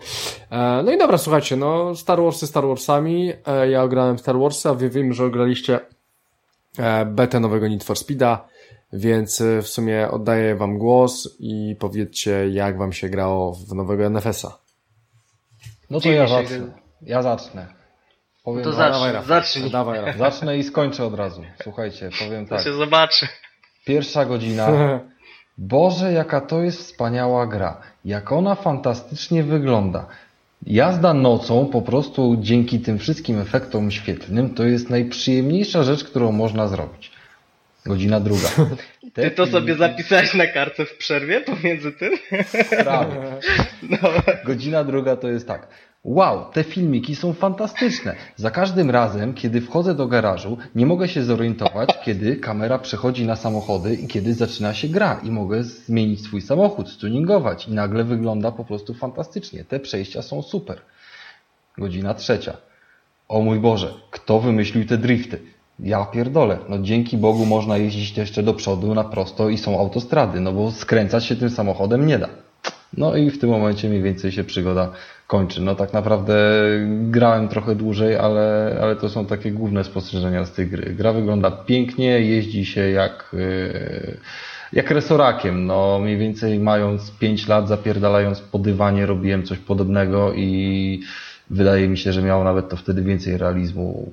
E, No i dobra, słuchajcie, no Star Warsy Star Warsami, E, ja ograłem Star Warsy, a wy wiem, że ograliście e, betę nowego Need for Speeda, więc e, w sumie oddaję wam głos i powiedzcie, jak wam się grało w nowego NFS-a. No to ja zacznę. Ja zacznę. Powiem To tak. zacznij, dawaj, Rafał. zacznij. Dawaj, Rafał. Zacznę i skończę od razu. Słuchajcie, powiem To tak. się zobaczy. Pierwsza godzina. *laughs* Boże, jaka to jest wspaniała gra. Jak ona fantastycznie wygląda. Jazda nocą, po prostu dzięki tym wszystkim efektom świetlnym, to jest najprzyjemniejsza rzecz, którą można zrobić. Godzina druga. Te *laughs* Ty to sobie zapisałeś na kartce w przerwie pomiędzy tym? Prawie. *laughs* No. Godzina druga to jest tak. Wow, te filmiki są fantastyczne. Za każdym razem, kiedy wchodzę do garażu, nie mogę się zorientować, kiedy kamera przechodzi na samochody i kiedy zaczyna się gra i mogę zmienić swój samochód, stuningować i nagle wygląda po prostu fantastycznie. Te przejścia są super. Godzina trzecia. O mój Boże, kto wymyślił te drifty? Ja pierdolę. No dzięki Bogu można jeździć jeszcze do przodu na prosto i są autostrady, no bo skręcać się tym samochodem nie da. No i w tym momencie mniej więcej się przygoda kończy. No tak naprawdę grałem trochę dłużej, ale, ale to są takie główne spostrzeżenia z tej gry. Gra wygląda pięknie, jeździ się jak, yy, jak resorakiem. No mniej więcej mając 5 lat, zapierdalając po dywanie robiłem coś podobnego i wydaje mi się, że miało nawet to wtedy więcej realizmu.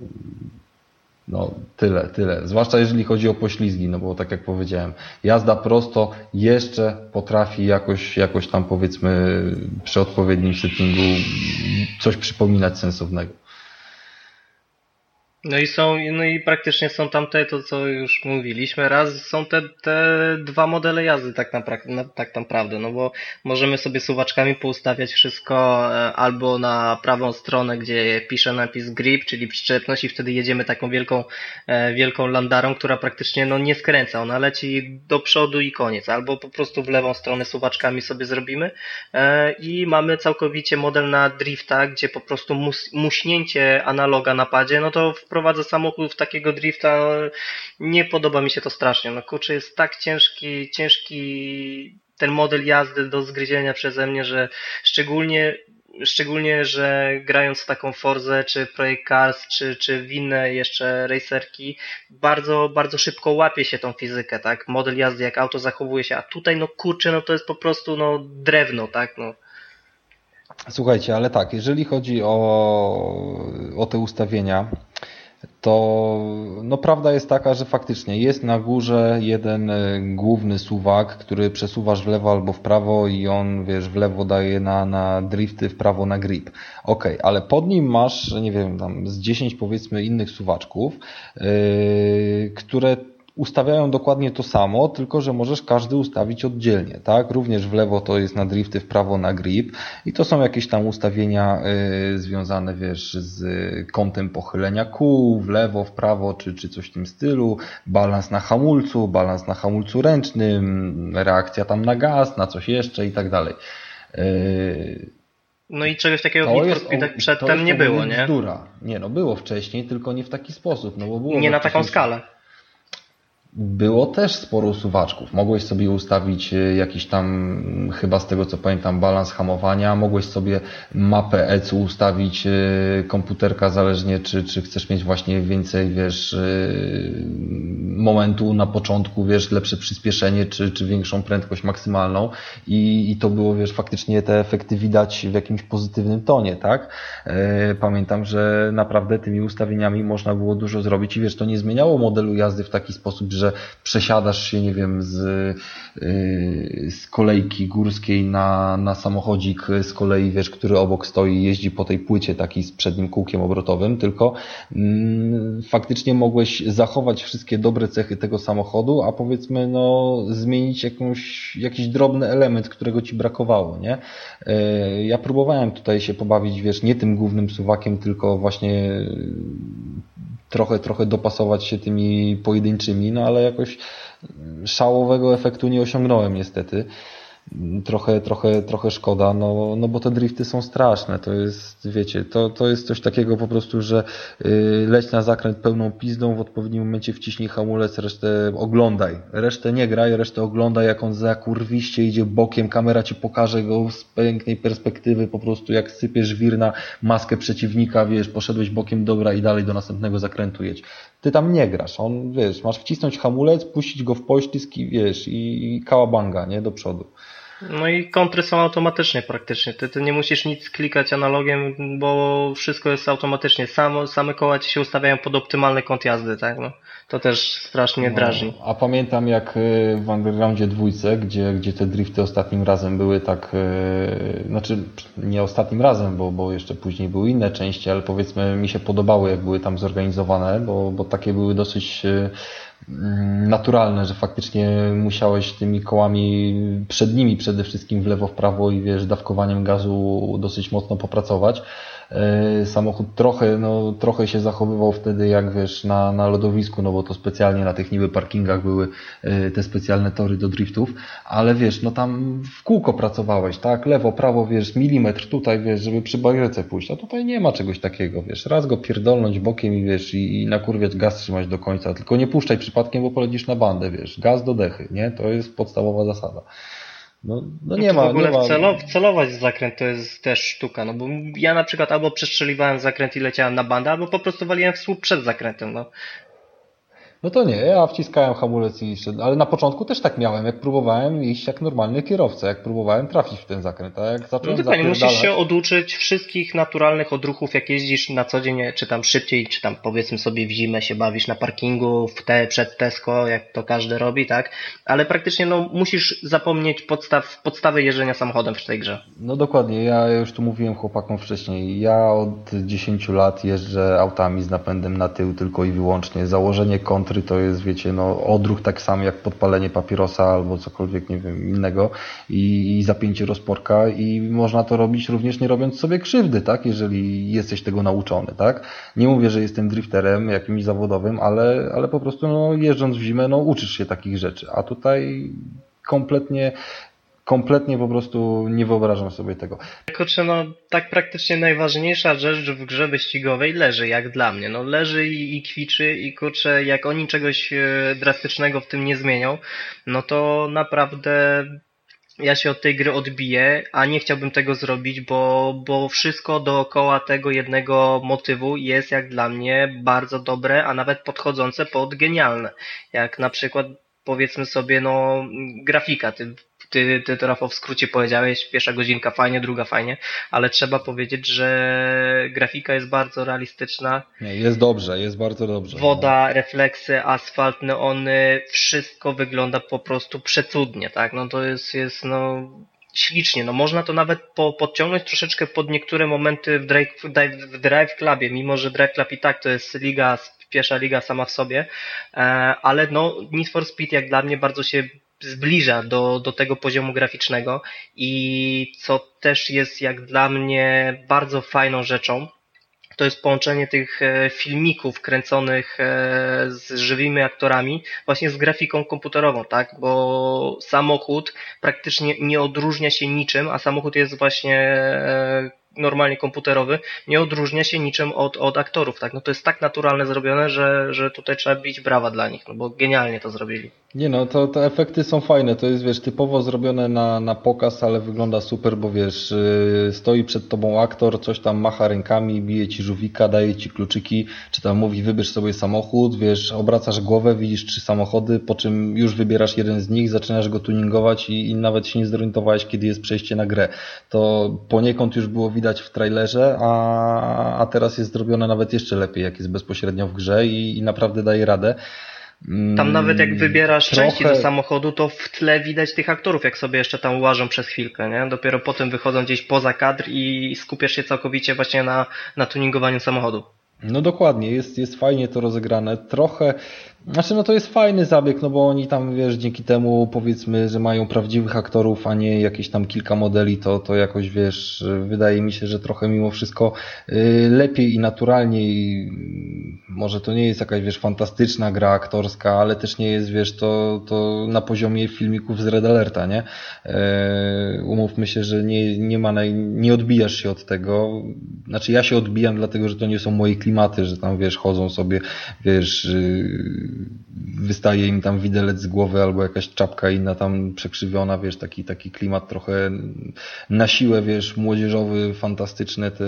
No, tyle, tyle. Zwłaszcza jeżeli chodzi o poślizgi, no bo tak jak powiedziałem, jazda prosto jeszcze potrafi jakoś, jakoś tam powiedzmy przy odpowiednim settingu coś przypominać sensownego. No i są, no i praktycznie są tam te, to co już mówiliśmy, raz są te, te dwa modele jazdy tak, na, tak naprawdę, no bo możemy sobie suwaczkami poustawiać wszystko e, albo na prawą stronę, gdzie pisze napis grip, czyli przyczepność i wtedy jedziemy taką wielką, e, wielką landarą, która praktycznie no nie skręca, ona leci do przodu i koniec, albo po prostu w lewą stronę suwaczkami sobie zrobimy e, i mamy całkowicie model na drifta, gdzie po prostu mus, muśnięcie analoga na padzie, no to w prowadzę samochód w takiego drifta, nie podoba mi się to strasznie. No kurczę, jest tak ciężki, ciężki ten model jazdy do zgryzienia przeze mnie, że szczególnie szczególnie, że grając w taką Forzę, czy Project Cars, czy, czy w inne jeszcze racerki, bardzo, bardzo szybko łapie się tą fizykę, tak? Model jazdy, jak auto zachowuje się, a tutaj no kurczę, no to jest po prostu no drewno, tak? No. Słuchajcie, ale tak, jeżeli chodzi o, o te ustawienia, to no prawda jest taka, że faktycznie jest na górze jeden e, główny suwak, który przesuwasz w lewo albo w prawo i on, wiesz, w lewo daje na, na drifty, w prawo na grip. Ok, ale pod nim masz, nie wiem, tam z 10 powiedzmy innych suwaczków, yy, które ustawiają dokładnie to samo, tylko że możesz każdy ustawić oddzielnie, tak? Również w lewo to jest na drifty, w prawo na grip i to są jakieś tam ustawienia y, związane, wiesz, z kątem pochylenia kół, w lewo, w prawo, czy, czy coś w tym stylu, balans na hamulcu, balans na hamulcu ręcznym, reakcja tam na gaz, na coś jeszcze i tak dalej. Y, no i czegoś takiego to w Need for przedtem nie było, nie? Bzdura. Nie, no było wcześniej, tylko nie w taki sposób, no bo było... Nie na taką skalę było też sporo suwaczków. Mogłeś sobie ustawić e, jakiś tam, chyba z tego co pamiętam, balans hamowania, mogłeś sobie mapę ECU ustawić, e, komputerka, zależnie czy, czy chcesz mieć właśnie więcej, wiesz, e, momentu na początku, wiesz, lepsze przyspieszenie, czy, czy większą prędkość maksymalną i, i to było, wiesz, faktycznie te efekty widać w jakimś pozytywnym tonie, tak? Pamiętam, że naprawdę tymi ustawieniami można było dużo zrobić i wiesz, to nie zmieniało modelu jazdy w taki sposób, że że przesiadasz się, nie wiem, z, y, z kolejki górskiej na, na samochodzik z kolei, wiesz, który obok stoi jeździ po tej płycie taki z przednim kółkiem obrotowym, tylko mm, faktycznie mogłeś zachować wszystkie dobre cechy tego samochodu, a powiedzmy, no, zmienić jakąś, jakiś drobny element, którego ci brakowało, nie? Y, ja próbowałem tutaj się pobawić, wiesz, nie tym głównym suwakiem, tylko właśnie trochę, trochę dopasować się tymi pojedynczymi, no ale jakoś szałowego efektu nie osiągnąłem niestety trochę, trochę, trochę szkoda, no, no bo te drifty są straszne. To jest, wiecie, to, to jest coś takiego po prostu, że yy, leć na zakręt pełną pizdą, w odpowiednim momencie wciśnij hamulec, resztę oglądaj. Resztę nie graj, resztę oglądaj, jak on zakurwiście idzie bokiem, kamera ci pokaże go z pięknej perspektywy, po prostu jak sypiesz wir na maskę przeciwnika, wiesz, poszedłeś bokiem, dobra i dalej do następnego zakrętu jedź. Ty tam nie grasz, on, wiesz, masz wcisnąć hamulec, puścić go w poślizg i, wiesz, i, i kałabanga, nie, do przodu. No i kontry są automatycznie praktycznie. Ty, ty nie musisz nic klikać analogiem, bo wszystko jest automatycznie. Samo, same koła ci się ustawiają pod optymalny kąt jazdy, tak? No, to też strasznie no, drażni. A pamiętam jak y, w Undergroundzie dwójce, gdzie, gdzie te drifty ostatnim razem były tak, yy, znaczy nie ostatnim razem, bo, bo jeszcze później były inne części, ale powiedzmy mi się podobały jak były tam zorganizowane, bo, bo takie były dosyć Mm, naturalne, że faktycznie musiałeś tymi kołami przednimi przede wszystkim w lewo, w prawo i wiesz, dawkowaniem gazu dosyć mocno popracować. E, samochód trochę, no, trochę się zachowywał wtedy jak wiesz na, na lodowisku, no bo to specjalnie na tych niby parkingach były e, te specjalne tory do driftów, ale wiesz, no tam w kółko pracowałeś, tak? Lewo, prawo, wiesz, milimetr tutaj, wiesz, żeby przy barierce pójść, a tutaj nie ma czegoś takiego, wiesz, raz go pierdolnąć bokiem i wiesz, i, i nakurwiać gaz trzymać do końca, tylko nie puszczaj przypadkiem, bo polecisz na bandę, wiesz, gaz do dechy, nie? To jest podstawowa zasada. No, no nie ma. W ogóle nie ma. Wcelo, wcelować w zakręt to jest też sztuka, no bo ja na przykład albo przestrzeliwałem zakręt i leciałem na bandę, albo po prostu waliłem w słup przed zakrętem, no. No to nie, ja wciskałem hamulec i szedłem, ale na początku też tak miałem, jak próbowałem iść jak normalny kierowca, jak próbowałem trafić w ten zakręt, a jak zacząłem No dokładnie, musisz się oduczyć wszystkich naturalnych odruchów, jak jeździsz na co dzień, czy tam szybciej, czy tam powiedzmy sobie w zimę się bawisz na parkingu, w te, przed Tesco, jak to każdy robi, tak? Ale praktycznie no musisz zapomnieć podstaw, podstawy jeżdżenia samochodem w tej grze. No dokładnie, ja już tu mówiłem chłopakom wcześniej, ja od 10 lat jeżdżę autami z napędem na tył tylko i wyłącznie. Założenie kontry to jest, wiecie, no odruch tak samo jak podpalenie papierosa albo cokolwiek, nie wiem, innego i, i zapięcie rozporka i można to robić również nie robiąc sobie krzywdy, tak, jeżeli jesteś tego nauczony, tak. Nie mówię, że jestem drifterem jakimś zawodowym, ale, ale po prostu no, jeżdżąc w zimę, no uczysz się takich rzeczy, a tutaj kompletnie kompletnie po prostu nie wyobrażam sobie tego. Kurczę, no tak praktycznie najważniejsza rzecz w grze wyścigowej leży, jak dla mnie. No leży i, i kwiczy i kurczę, jak oni czegoś e, drastycznego w tym nie zmienią, no to naprawdę ja się od tej gry odbiję, a nie chciałbym tego zrobić, bo, bo wszystko dookoła tego jednego motywu jest jak dla mnie bardzo dobre, a nawet podchodzące pod genialne. Jak na przykład powiedzmy sobie, no, grafika. Ty, ty, ty to Rafał w skrócie powiedziałeś, pierwsza godzinka fajnie, druga fajnie, ale trzeba powiedzieć, że grafika jest bardzo realistyczna. Nie, jest dobrze, jest bardzo dobrze. Woda, no. refleksy, asfalt, neony, wszystko wygląda po prostu przecudnie, tak? No to jest, jest, no, ślicznie. No można to nawet po, podciągnąć troszeczkę pod niektóre momenty w Drive, w Drive Clubie, mimo że Drive Club i tak to jest liga pierwsza liga sama w sobie, e, ale no Need for Speed jak dla mnie bardzo się zbliża do, do tego poziomu graficznego i co też jest jak dla mnie bardzo fajną rzeczą, to jest połączenie tych e, filmików kręconych e, z żywymi aktorami właśnie z grafiką komputerową, tak? Bo samochód praktycznie nie odróżnia się niczym, a samochód jest właśnie normalnie komputerowy, nie odróżnia się niczym od, od aktorów, tak? No to jest tak naturalne zrobione, że, że tutaj trzeba bić brawa dla nich, no bo genialnie to zrobili. Nie no, to, te efekty są fajne, to jest wiesz, typowo zrobione na, na pokaz, ale wygląda super, bo wiesz, yy, stoi przed tobą aktor, coś tam macha rękami, bije ci żółwika, daje ci kluczyki, czy tam mówi wybierz sobie samochód, wiesz, obracasz głowę, widzisz trzy samochody, po czym już wybierasz jeden z nich, zaczynasz go tuningować i, i nawet się nie zorientowałeś, kiedy jest przejście na grę. To poniekąd już było widać w trailerze, a, a teraz jest zrobione nawet jeszcze lepiej, jak jest bezpośrednio w grze i, i naprawdę daje radę. Tam nawet jak wybierasz Trochę... części do samochodu, to w tle widać tych aktorów, jak sobie jeszcze tam łażą przez chwilkę, nie? Dopiero potem wychodzą gdzieś poza kadr i skupiasz się całkowicie właśnie na, na tuningowaniu samochodu. No dokładnie, jest, jest fajnie to rozegrane. Trochę, znaczy no to jest fajny zabieg, no bo oni tam, wiesz, dzięki temu powiedzmy, że mają prawdziwych aktorów, a nie jakieś tam kilka modeli, to, to jakoś, wiesz, wydaje mi się, że trochę mimo wszystko y, lepiej i naturalniej, może to nie jest jakaś, wiesz, fantastyczna gra aktorska, ale też nie jest, wiesz, to, to na poziomie filmików z Red Alerta, nie? E, umówmy się, że nie, nie ma, naj, nie odbijasz się od tego, znaczy ja się odbijam dlatego, że to nie są moje klimaty, że tam, wiesz, chodzą sobie, wiesz, y, wystaje im tam widelec z głowy albo jakaś czapka inna tam przekrzywiona, wiesz, taki, taki klimat trochę na siłę, wiesz, młodzieżowy, fantastyczny, te,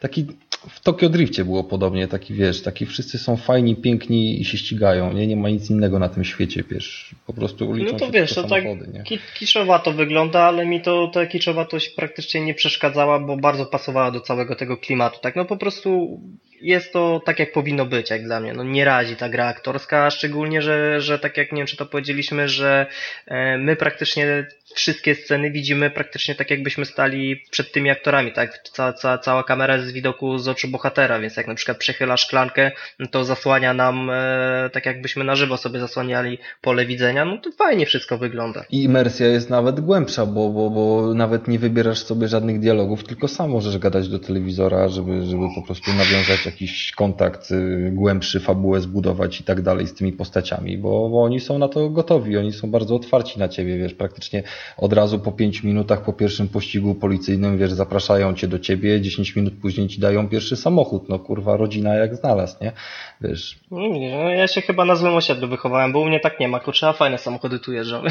taki w Tokio Drifcie było podobnie, taki wiesz, taki wszyscy są fajni, piękni i się ścigają, nie, nie ma nic innego na tym świecie, wiesz, po prostu liczą No to się wiesz, to tak nie? kiczowato wygląda, ale mi to ta kiczowatość praktycznie nie przeszkadzała, bo bardzo pasowała do całego tego klimatu, tak, no po prostu jest to tak, jak powinno być, jak dla mnie. No nie razi ta gra aktorska, szczególnie, że, że tak jak nie wiem, czy to powiedzieliśmy, że e, my praktycznie wszystkie sceny widzimy praktycznie tak, jakbyśmy stali przed tymi aktorami, tak? Ca, ca, cała kamera jest z widoku z oczu bohatera, więc jak na przykład przechyla szklankę, no to zasłania nam, e, tak jakbyśmy na żywo sobie zasłaniali pole widzenia, no to fajnie wszystko wygląda. I imersja jest nawet głębsza, bo, bo, bo nawet nie wybierasz sobie żadnych dialogów, tylko sam możesz gadać do telewizora, żeby, żeby po prostu nawiązać jakiś kontakt y, głębszy, fabułę zbudować i tak dalej z tymi postaciami, bo, bo oni są na to gotowi, oni są bardzo otwarci na ciebie, wiesz, praktycznie od razu po 5 minutach po pierwszym pościgu policyjnym, wiesz, zapraszają cię do ciebie, 10 minut później ci dają pierwszy samochód, no kurwa, rodzina jak znalazł, nie? Wiesz. No, no ja się chyba na złym osiedlu wychowałem, bo u mnie tak nie ma, kurczę, a fajne samochody tu jeżdżą. *laughs*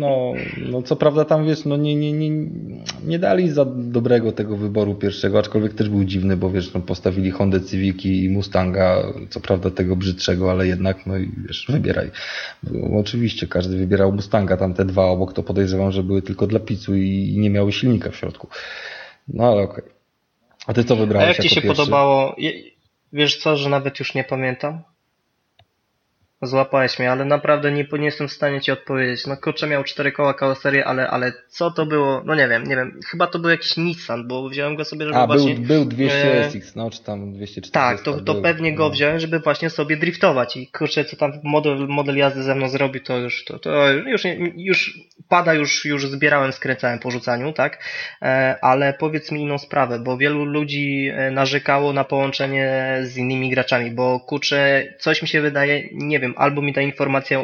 No, no co prawda tam, wiesz, no nie, nie, nie, nie dali za dobrego tego wyboru pierwszego, aczkolwiek też był dziwny, bo wiesz, no postawili Hondę Civiki i Mustanga, co prawda tego brzydszego, ale jednak, no i wiesz, wybieraj. Bo oczywiście każdy wybierał Mustanga, tam te dwa obok to podejrzewam, że były tylko dla picu i nie miały silnika w środku. No ale okej. Okay. A ty co wybrałeś A jak ci się pierwszy? podobało? Wiesz co, że nawet już nie pamiętam? Złapałeś mnie, ale naprawdę nie, nie jestem w stanie ci odpowiedzieć. No kurczę, miał cztery koła karoserię, ale, ale co to było? No nie wiem, nie wiem. Chyba to był jakiś Nissan, bo wziąłem go sobie, żeby A, właśnie... był, był 200 e... SX, no czy tam 240. Tak, to, to był, pewnie go no. wziąłem, żeby właśnie sobie driftować i kurczę, co tam model, model jazdy ze mną zrobi, to już, to, to już, już pada, już, już zbierałem, skręcałem po rzucaniu, tak? E, ale powiedz mi inną sprawę, bo wielu ludzi e, narzekało na połączenie z innymi graczami, bo kurczę, coś mi się wydaje, nie wiem, albo mi ta informacja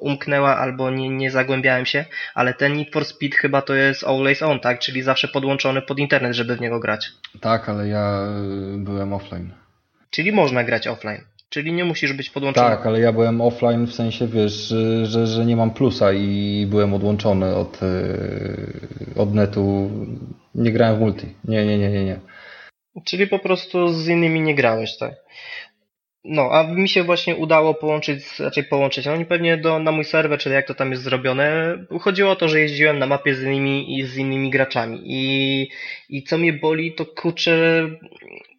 umknęła, albo nie, nie zagłębiałem się, ale ten Need for Speed chyba to jest always on, tak? Czyli zawsze podłączony pod internet, żeby w niego grać. Tak, ale ja y, byłem offline. Czyli można grać offline. Czyli nie musisz być podłączony. Tak, ale ja byłem offline w sensie, wiesz, że, że nie mam plusa i byłem odłączony od, y, od netu. Nie grałem w multi. Nie, nie, nie, nie, nie. Czyli po prostu z innymi nie grałeś, tak? No, a mi się właśnie udało połączyć, raczej połączyć, oni pewnie do, na mój serwer, czyli jak to tam jest zrobione, chodziło o to, że jeździłem na mapie z innymi i z innymi graczami. I, i co mnie boli, to kurczę,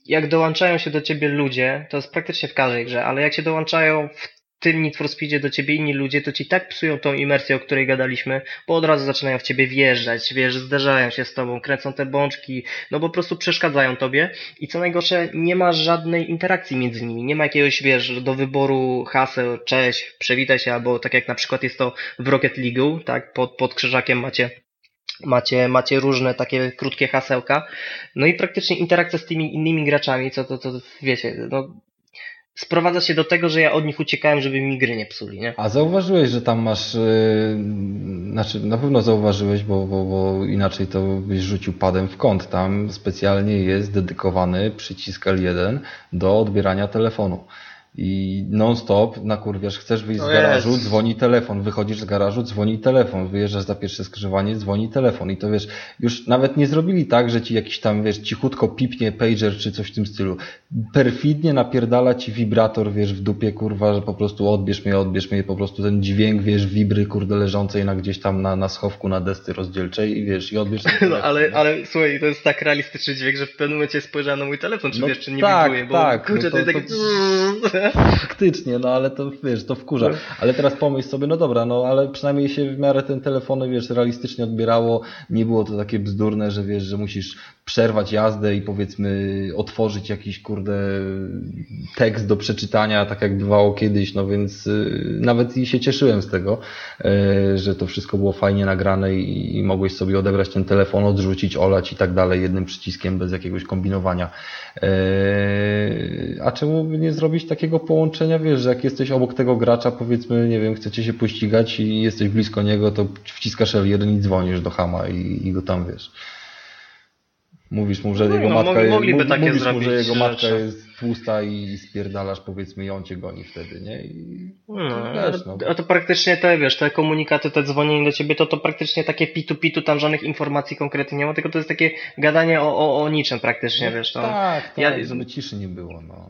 jak dołączają się do ciebie ludzie, to jest praktycznie w każdej grze, ale jak się dołączają w tym Need for Speedzie do ciebie inni ludzie, to ci tak psują tą imersję, o której gadaliśmy, bo od razu zaczynają w ciebie wjeżdżać, wiesz, zderzają się z tobą, kręcą te bączki, no po prostu przeszkadzają tobie i co najgorsze, nie ma żadnej interakcji między nimi, nie ma jakiegoś, wiesz, do wyboru haseł, cześć, przywitaj się, albo tak jak na przykład jest to w Rocket League, tak, pod, pod krzyżakiem macie macie, macie różne takie krótkie hasełka. No i praktycznie interakcja z tymi innymi graczami, co to, to wiecie, no sprowadza się do tego, że ja od nich uciekałem, żeby mi gry nie psuli, nie? A zauważyłeś, że tam masz, yy, znaczy na pewno zauważyłeś, bo, bo, bo inaczej to byś rzucił padem w kąt. Tam specjalnie jest dedykowany przycisk L1 do odbierania telefonu i non-stop nakurwiasz, chcesz wyjść z garażu, jest. dzwoni telefon, wychodzisz z garażu, dzwoni telefon, wyjeżdżasz za pierwsze skrzyżowanie, dzwoni telefon. I to wiesz, już nawet nie zrobili tak, że ci jakiś tam, wiesz, cichutko pipnie pager czy coś w tym stylu. Perfidnie napierdala ci wibrator, wiesz, w dupie, kurwa, że po prostu odbierz mnie, odbierz mnie, po prostu ten dźwięk, wiesz, wibry, kurde, leżącej na gdzieś tam na, na schowku, na desce rozdzielczej i wiesz, i odbierz *laughs* No ale, ale słuchaj, to jest tak realistyczny dźwięk, że w pewnym momencie spojrzałem na mój telefon, czy no, wiesz, czy nie tak, wibruje, bo tak, kurczę, no to, to, to Faktycznie, no ale to wiesz, to wkurza. Ale teraz pomyśl sobie, no dobra, no ale przynajmniej się w miarę ten telefony, wiesz, realistycznie odbierało. Nie było to takie bzdurne, że wiesz, że musisz przerwać jazdę i powiedzmy otworzyć jakiś kurde tekst do przeczytania, tak jak bywało kiedyś, no więc y, nawet i się cieszyłem z tego, y, że to wszystko było fajnie nagrane i, mogłeś sobie odebrać ten telefon, odrzucić, olać i tak dalej jednym przyciskiem bez jakiegoś kombinowania. Y, a czemu nie zrobić takiego połączenia, wiesz, że jak jesteś obok tego gracza, powiedzmy, nie wiem, chcecie się pościgać i jesteś blisko niego, to wciskasz L1 i dzwonisz do Hama i, i go tam, wiesz. Mówisz mu, że no, jego no, matka jest, mówisz mu, że jego matka rzeczy. jest tłusta i spierdalasz, powiedzmy, i on cię goni wtedy, nie? I, no, wiesz, no. A to praktycznie te, wiesz, te komunikaty, te dzwonienie do ciebie, to to praktycznie takie pitu-pitu, tam żadnych informacji konkretnie nie ma, tylko to jest takie gadanie o, o, o niczym praktycznie, no, wiesz. Tak, tak, ja, żeby ciszy nie było, no.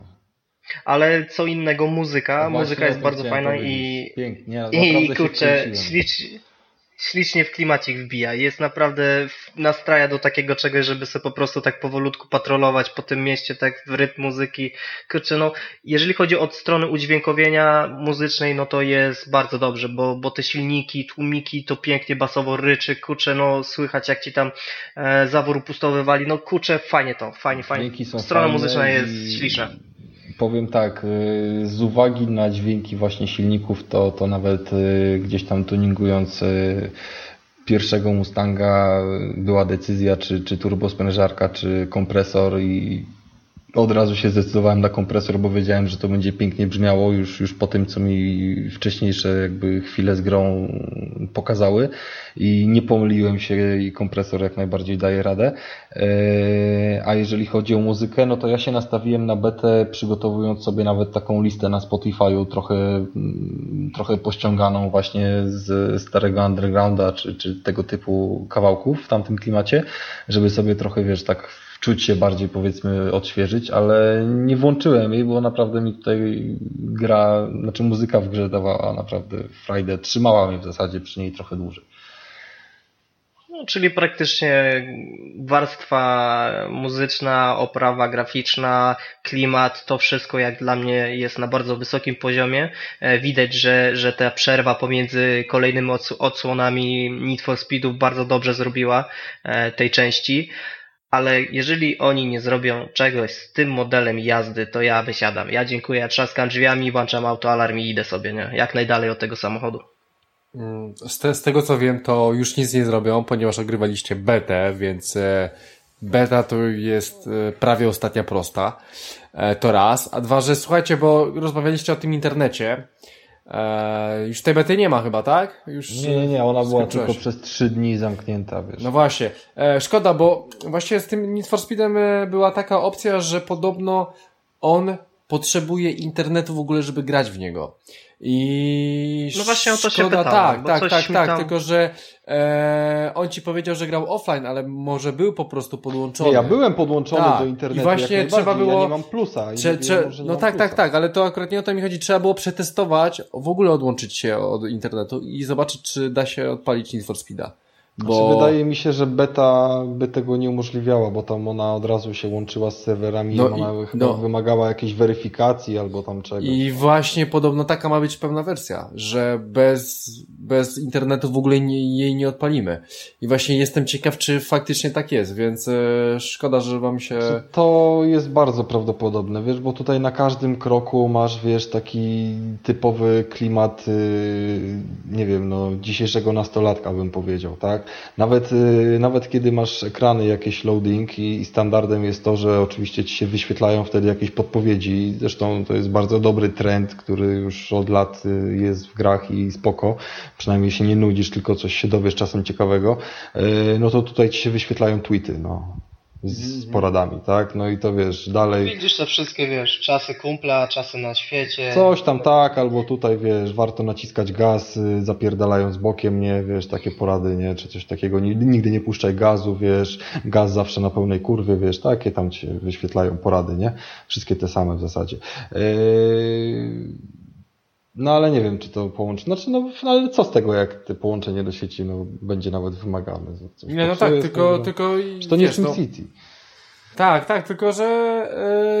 Ale co innego muzyka, No muzyka jest bardzo fajna i, Pięknie, i kurczę, ślicz, ślicznie w klimacik wbija. Jest naprawdę nastraja do takiego czegoś, żeby sobie po prostu tak powolutku patrolować po tym mieście, tak w rytm muzyki. Kurczę, no, jeżeli chodzi od strony udźwiękowienia muzycznej, no to jest bardzo dobrze, bo, bo te silniki, tłumiki to pięknie basowo ryczy, kurczę, no, słychać jak ci tam e, zawór pustowy wali, no kurczę, fajnie to, fajnie, fajnie. Strona muzyczna jest śliczna. Powiem tak, y, z uwagi na dźwięki właśnie silników, to, to nawet y, gdzieś tam tuningując y, pierwszego Mustanga była decyzja, czy, czy turbosprężarka, czy kompresor i od razu się zdecydowałem na kompresor, bo wiedziałem, że to będzie pięknie brzmiało już, już po tym, co mi wcześniejsze jakby chwile z grą pokazały i nie pomyliłem się i kompresor jak najbardziej daje radę. Eee, A jeżeli chodzi o muzykę, no to ja się nastawiłem na betę, przygotowując sobie nawet taką listę na Spotify'u trochę, mm, trochę pościąganą właśnie z starego undergrounda, czy, czy tego typu kawałków w tamtym klimacie, żeby sobie trochę, wiesz, tak wczuć się bardziej, powiedzmy, odświeżyć, ale nie włączyłem jej, bo naprawdę mi tutaj gra, znaczy muzyka w grze dawała naprawdę frajdę, trzymała mnie w zasadzie przy niej trochę dłużej. No, czyli praktycznie warstwa muzyczna, oprawa graficzna, klimat, to wszystko jak dla mnie jest na bardzo wysokim poziomie. E, widać, że, że ta przerwa pomiędzy kolejnymi odsłonami Need for Speedów bardzo dobrze zrobiła e, tej części. Ale jeżeli oni nie zrobią czegoś z tym modelem jazdy, to ja wysiadam. Ja dziękuję, trzaskam drzwiami, włączam autoalarm i idę sobie, nie? Jak najdalej od tego samochodu. Mm, z, te, z, tego co wiem, to już nic nie zrobią, ponieważ ogrywaliście betę, więc e, beta to jest e, prawie ostatnia prosta. E, to raz. A dwa, że słuchajcie, bo rozmawialiście o tym internecie. Już tej bety nie ma chyba, tak? Już nie, nie, nie, ona była tylko przez trzy dni zamknięta, wiesz. No właśnie. szkoda, bo właśnie z tym Need for Speedem była taka opcja, że podobno on potrzebuje internetu w ogóle, żeby grać w niego. I no właśnie o to się pytałem, tak, tak, tak, tak, tam... tylko że e, on ci powiedział, że grał offline, ale może był po prostu podłączony. Nie, ja byłem podłączony tak. do internetu. I właśnie trzeba było. Ja nie mam plusa. Cze, cze... no tak, tak, tak, ale to akurat nie o to mi chodzi. Trzeba było przetestować, w ogóle odłączyć się od internetu i zobaczyć, czy da się odpalić Need for Speeda. Bo... Znaczy, wydaje mi się, że beta by tego nie umożliwiała, bo tam ona od razu się łączyła z serwerami no i ona chyba no. wymagała jakiejś weryfikacji albo tam czegoś. I właśnie podobno taka ma być pełna wersja, że bez, bez internetu w ogóle nie, jej nie odpalimy. I właśnie jestem ciekaw, czy faktycznie tak jest, więc e, szkoda, że wam się... Znaczy, to jest bardzo prawdopodobne, wiesz, bo tutaj na każdym kroku masz, wiesz, taki typowy klimat, y, nie wiem, no, dzisiejszego nastolatka bym powiedział, tak? Nawet, y, nawet kiedy masz ekrany jakieś loading i, i standardem jest to, że oczywiście ci się wyświetlają wtedy jakieś podpowiedzi. Zresztą to jest bardzo dobry trend, który już od lat y, jest w grach i spoko. Przynajmniej się nie nudzisz, tylko coś się dowiesz czasem ciekawego. Y, no to tutaj ci się wyświetlają tweety. No z mhm. poradami, tak? No i to wiesz, dalej. Widzisz te wszystkie, wiesz, czasy kumpla, czasy na świecie. Coś tam tak, albo tutaj, wiesz, warto naciskać gaz, y, zapierdalając bokiem, nie, wiesz, takie porady, nie, czy coś takiego. Nigdy nie puszczaj gazu, wiesz, gaz zawsze na pełnej kurwie, wiesz, takie tam ci wyświetlają porady, nie? Wszystkie te same w zasadzie. Yy no ale nie wiem, czy to połączenie. Znaczy, no, ale co z tego, jak te połączenie do sieci no, będzie nawet wymagane? Coś nie, no tak, tylko, no, tylko. Czy to nie jest no, City. Tak, tak, tylko że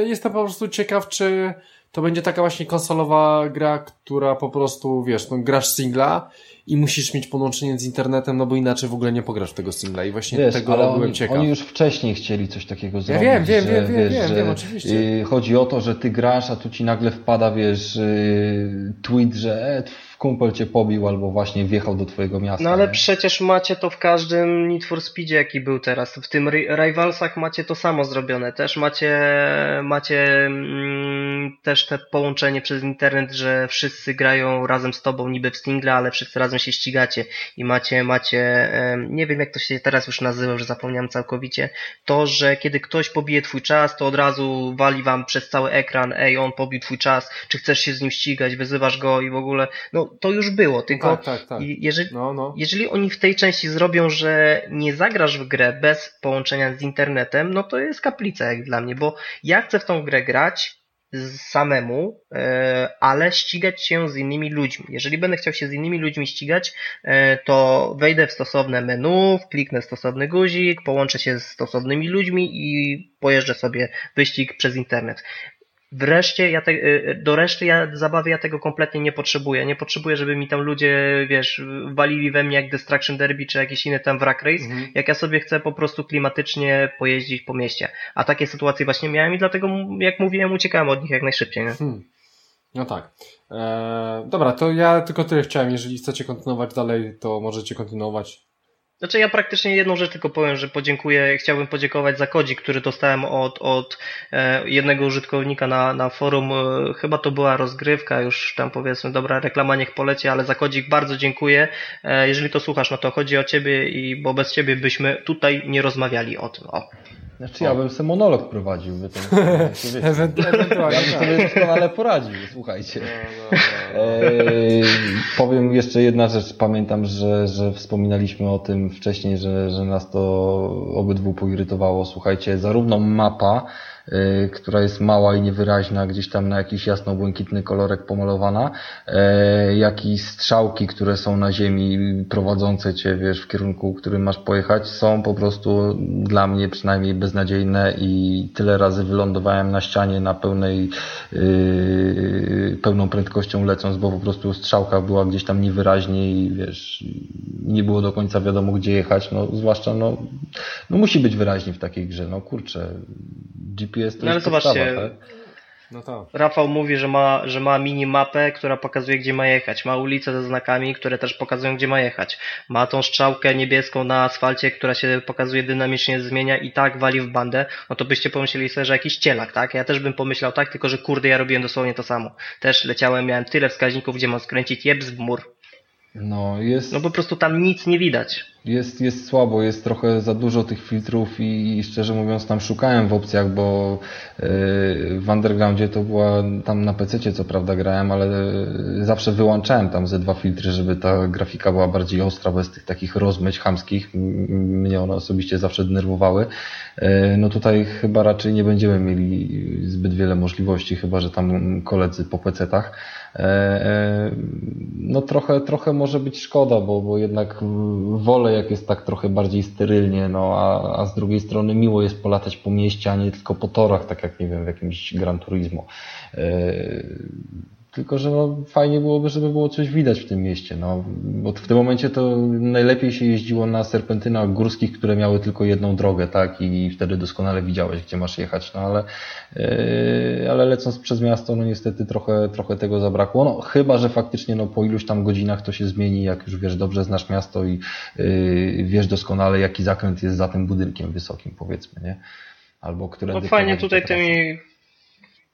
y, jestem po prostu ciekaw, czy to będzie taka właśnie konsolowa gra, która po prostu, wiesz, no, grasz singla i musisz mieć połączenie z internetem, no bo inaczej w ogóle nie pograsz tego singla i właśnie wiesz, tego ale byłem oni, ciekaw. Oni już wcześniej chcieli coś takiego zrobić. Ja wiem, wiem, że, wiem, wiesz, wiem, wiem, oczywiście. Y, chodzi o to, że ty grasz, a tu ci nagle wpada, wiesz, y, tweet, że e, kumpel cię pobił albo właśnie wjechał do twojego miasta. No ale nie? przecież macie to w każdym Need for Speedzie, jaki był teraz. W tym Rivalsach macie to samo zrobione. Też macie, macie mm, też te połączenie przez internet, że wszyscy grają razem z tobą niby w single, ale wszyscy razem się ścigacie i macie, macie, nie wiem jak to się teraz już nazywa, że zapomniałem całkowicie, to, że kiedy ktoś pobije twój czas, to od razu wali wam przez cały ekran, ej, on pobił twój czas, czy chcesz się z nim ścigać, wyzywasz go i w ogóle, no to już było, tylko tak, tak, tak. Jeżeli, no, no. jeżeli oni w tej części zrobią, że nie zagrasz w grę bez połączenia z internetem, no to jest kaplica jak dla mnie, bo ja chcę w tą grę grać samemu, e, ale ścigać się z innymi ludźmi. Jeżeli będę chciał się z innymi ludźmi ścigać, e, to wejdę w stosowne menu, kliknę stosowny guzik, połączę się z stosownymi ludźmi i pojeżdżę sobie wyścig przez internet. Wreszcie ja te, y, do reszty ja, zabawy ja tego kompletnie nie potrzebuję. Nie potrzebuję, żeby mi tam ludzie, wiesz, walili we mnie jak Destruction Derby czy jakiś inny tam wrak race, mhm. jak ja sobie chcę po prostu klimatycznie pojeździć po mieście. A takie sytuacje właśnie miałem i dlatego, jak mówiłem, uciekałem od nich jak najszybciej. Nie? Hmm. No tak. Eee, dobra, to ja tylko tyle chciałem. Jeżeli chcecie kontynuować dalej, to możecie kontynuować. Znaczy ja praktycznie jedną rzecz tylko powiem, że podziękuję, chciałbym podziękować za kodzik, który dostałem od, od e, jednego użytkownika na, na forum, e, chyba to była rozgrywka, już tam powiedzmy, dobra reklama niech poleci, ale za kodzik bardzo dziękuję. E, jeżeli to słuchasz, no to chodzi o Ciebie i bo bez Ciebie byśmy tutaj nie rozmawiali o tym. O. Znaczy ja bym sobie monolog prowadził. By to, *laughs* wiecie, Ewentualnie ja bym tak. sobie doskonale poradził, słuchajcie. No, no, no. Eee, powiem jeszcze jedna rzecz. Pamiętam, że, że wspominaliśmy o tym wcześniej, że, że nas to obydwu poirytowało. Słuchajcie, zarówno mapa, e, która jest mała i niewyraźna, gdzieś tam na jakiś jasno-błękitny kolorek pomalowana, e, jak i strzałki, które są na ziemi prowadzące cię, wiesz, w kierunku, którym masz pojechać, są po prostu dla mnie przynajmniej beznadziejne i tyle razy wylądowałem na ścianie na pełnej, yy, pełną prędkością lecąc, bo po prostu strzałka była gdzieś tam niewyraźnie i wiesz, nie było do końca wiadomo gdzie jechać, no zwłaszcza no, no musi być wyraźnie w takiej grze, no kurczę, GPS to No ale jest podstawa, zobaczcie, tak? No to. Rafał mówi, że ma, że ma minimapę, która pokazuje, gdzie ma jechać. Ma ulice ze znakami, które też pokazują, gdzie ma jechać. Ma tą strzałkę niebieską na asfalcie, która się pokazuje dynamicznie zmienia i tak wali w bandę. No to byście pomyśleli sobie, że jakiś cielak, tak? Ja też bym pomyślał tak, tylko że kurde, ja robiłem dosłownie to samo. Też leciałem, miałem tyle wskaźników, gdzie mam skręcić jebs w mur. No jest... No po prostu tam nic nie widać. Jest, jest słabo, jest trochę za dużo tych filtrów i, i szczerze mówiąc tam szukałem w opcjach, bo yy, w Undergroundzie to była tam na PC co prawda grałem, ale yy, zawsze wyłączałem tam ze dwa filtry, żeby ta grafika była bardziej ostra, bez tych takich rozmyć chamskich. Mnie one osobiście zawsze denerwowały. Yy, no tutaj chyba raczej nie będziemy mieli zbyt wiele możliwości, chyba że tam koledzy po PC-tach. E, e, No trochę, trochę może być szkoda, bo, bo jednak wolę jak jest tak trochę bardziej sterylnie, no a, a z drugiej strony miło jest polatać po mieście, a nie tylko po torach, tak jak nie wiem w jakimś Gran Turismo. Tylko, że no, fajnie byłoby, żeby było coś widać w tym mieście. No, bo w tym momencie to najlepiej się jeździło na serpentynach górskich, które miały tylko jedną drogę, tak? I wtedy doskonale widziałeś, gdzie masz jechać. No ale, yy, ale lecąc przez miasto, no niestety trochę, trochę tego zabrakło. No chyba, że faktycznie no, po iluś tam godzinach to się zmieni, jak już wiesz, dobrze znasz miasto i yy, wiesz doskonale, jaki zakręt jest za tym budynkiem wysokim, powiedzmy, nie? Albo które No fajnie tutaj tymi,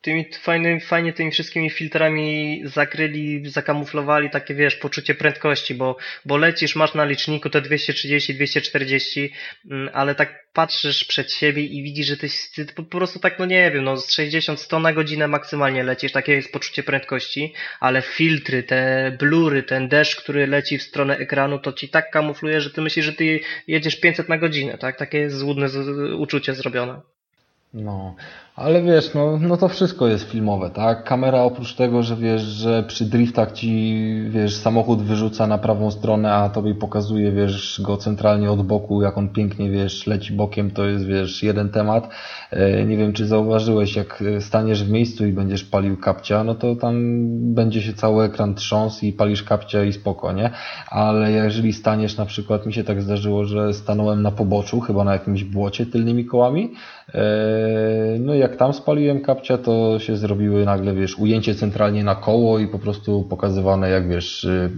tymi fajny, fajnie tymi wszystkimi filtrami zakryli, zakamuflowali takie, wiesz, poczucie prędkości, bo, bo lecisz, masz na liczniku te 230, 240, mm, ale tak patrzysz przed siebie i widzisz, że ty, ty po prostu tak, no nie wiem, no z 60, 100 na godzinę maksymalnie lecisz, takie jest poczucie prędkości, ale filtry, te blury, ten deszcz, który leci w stronę ekranu, to ci tak kamufluje, że ty myślisz, że ty jedziesz 500 na godzinę, tak? Takie jest złudne uczucie zrobione. No, ale wiesz, no, no to wszystko jest filmowe, tak? Kamera oprócz tego, że wiesz, że przy driftach ci, wiesz, samochód wyrzuca na prawą stronę, a tobie pokazuje, wiesz, go centralnie od boku, jak on pięknie, wiesz, leci bokiem, to jest, wiesz, jeden temat. E, Nie wiem, czy zauważyłeś, jak staniesz w miejscu i będziesz palił kapcia, no to tam będzie się cały ekran trząsł i palisz kapcia i spoko, nie? Ale jeżeli staniesz, na przykład mi się tak zdarzyło, że stanąłem na poboczu, chyba na jakimś błocie tylnymi kołami, e, no i jak tam spaliłem kapcia, to się zrobiły nagle, wiesz, ujęcie centralnie na koło i po prostu pokazywane, jak wiesz, y,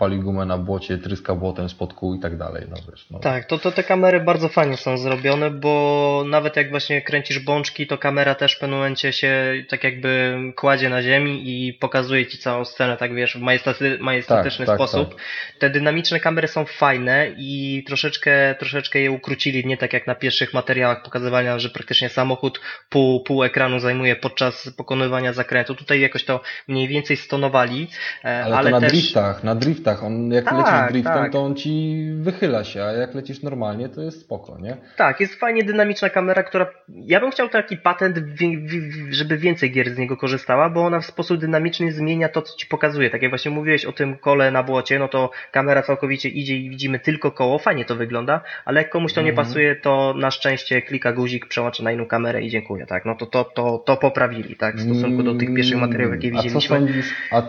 pali gumę na błocie, tryska błotem spod kół i tak dalej, no wiesz. No. Tak, to, to te kamery bardzo fajnie są zrobione, bo nawet jak właśnie kręcisz bączki, to kamera też w pewnym momencie się tak jakby kładzie na ziemi i pokazuje ci całą scenę, tak wiesz, w majestaty, majestatyczny Tak, tak, sposób. Te dynamiczne kamery są fajne i troszeczkę, troszeczkę je ukrócili, nie tak jak na pierwszych materiałach pokazywania, że praktycznie samochód pół, pół ekranu zajmuje podczas pokonywania zakrętu. Tutaj jakoś to mniej więcej stonowali, Ale, ale, to na też... driftach, na driftach, on jak Tak, lecisz driftem, tak. to on ci wychyla się, a jak lecisz normalnie, to jest spoko, nie? Tak, jest fajnie dynamiczna kamera, która. Ja bym chciał taki patent, żeby więcej gier z niego korzystała, bo ona w sposób dynamiczny zmienia to, co ci pokazuje. Tak jak właśnie mówiłeś o tym kole na błocie, no to kamera całkowicie idzie i widzimy tylko koło, fajnie to wygląda, ale jak komuś to nie Mhm. pasuje, to na szczęście klika guzik, przełącza na inną kamerę i dziękuję, tak? No to to, to, to poprawili, tak? W stosunku do tych pierwszych materiałów, jakie Mm, A co widzieliśmy. sądzisz, a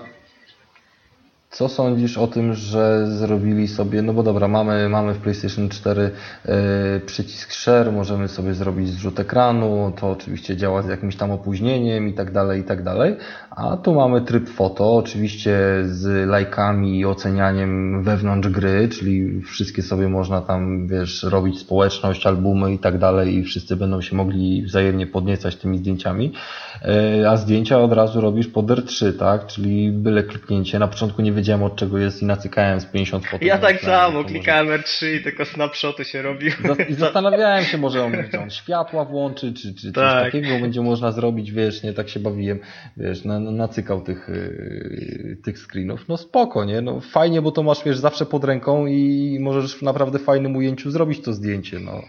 co sądzisz o tym, że zrobili sobie, no bo dobra, mamy, mamy w PlayStation 4 e, przycisk share, możemy sobie zrobić zrzut ekranu, to oczywiście działa z jakimś tam opóźnieniem i tak dalej, i tak dalej, a tu mamy tryb foto, oczywiście z lajkami i ocenianiem wewnątrz gry, czyli wszystkie sobie można tam, wiesz, robić społeczność, albumy i tak dalej i wszyscy będą się mogli wzajemnie podniecać tymi zdjęciami, E, a zdjęcia od razu robisz pod R3, tak, czyli byle kliknięcie, na początku nie wiedziałem, od czego jest i nacykałem z 50 fotek. Ja tak samo, klikałem R3 i tylko snapshoty się robił. I zastanawiałem się, może on, on światła włączy, czy, czy tak. coś takiego będzie można zrobić, wiesz, nie, tak się bawiłem, wiesz, na, nacykał tych, yy, tych screenów. No spoko, nie, no fajnie, bo to masz, wiesz, zawsze pod ręką i możesz w naprawdę fajnym ujęciu zrobić to zdjęcie, no.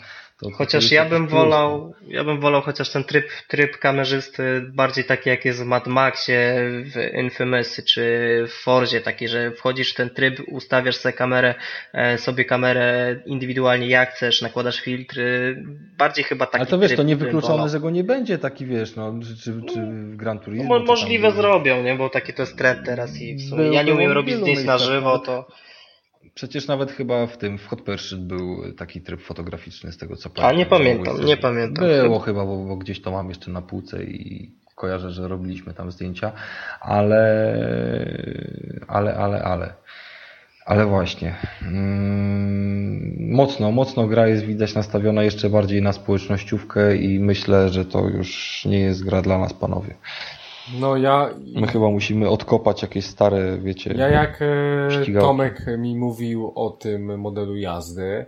To, chociaż to ja bym wolał, ja bym wolał chociaż ten tryb, tryb kamerzysty bardziej taki jak jest w Mad Maxie, w Infamous czy w Forzie, taki, że wchodzisz w ten tryb, ustawiasz sobie kamerę, e, sobie kamerę indywidualnie jak chcesz, nakładasz filtry, bardziej chyba taki Ale to wiesz, to nie wykluczone, że go nie będzie taki, wiesz, no, czy, czy, czy w Gran Turismo. No, możliwe zrobią, nie, bo taki to jest trend teraz i w sumie ja nie umiem robić zdjęć na żywo, to Przecież nawet chyba w tym, w Hot Pursuit był taki tryb fotograficzny z tego co pamiętam. A nie pamiętam, nie pamiętam. Było chyba, bo, bo, gdzieś to mam jeszcze na półce i kojarzę, że robiliśmy tam zdjęcia, ale, ale, ale, ale. Ale właśnie. Mm, mocno, mocno gra jest widać nastawiona jeszcze bardziej na społecznościówkę i myślę, że to już nie jest gra dla nas, panowie. No ja... My chyba musimy odkopać jakieś stare, wiecie... Ja jak e, Tomek mi mówił o tym modelu jazdy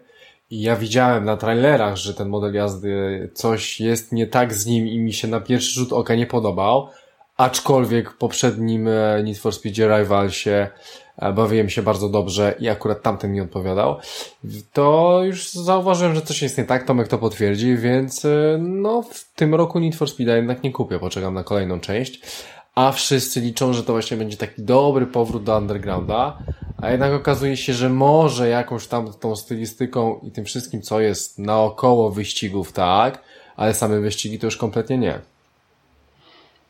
i ja widziałem na trailerach, że ten model jazdy coś jest nie tak z nim i mi się na pierwszy rzut oka nie podobał, aczkolwiek w poprzednim e, Need for Speed Rivalsie bawiłem się bardzo dobrze i akurat tamten mi odpowiadał, to już zauważyłem, że coś jest nie tak, Tomek to potwierdzi, więc e, no w tym roku Need for Speed jednak nie kupię, poczekam na kolejną część, a wszyscy liczą, że to właśnie będzie taki dobry powrót do Undergrounda, a jednak okazuje się, że może jakąś tam tą stylistyką i tym wszystkim, co jest naokoło wyścigów, tak, ale same wyścigi to już kompletnie nie.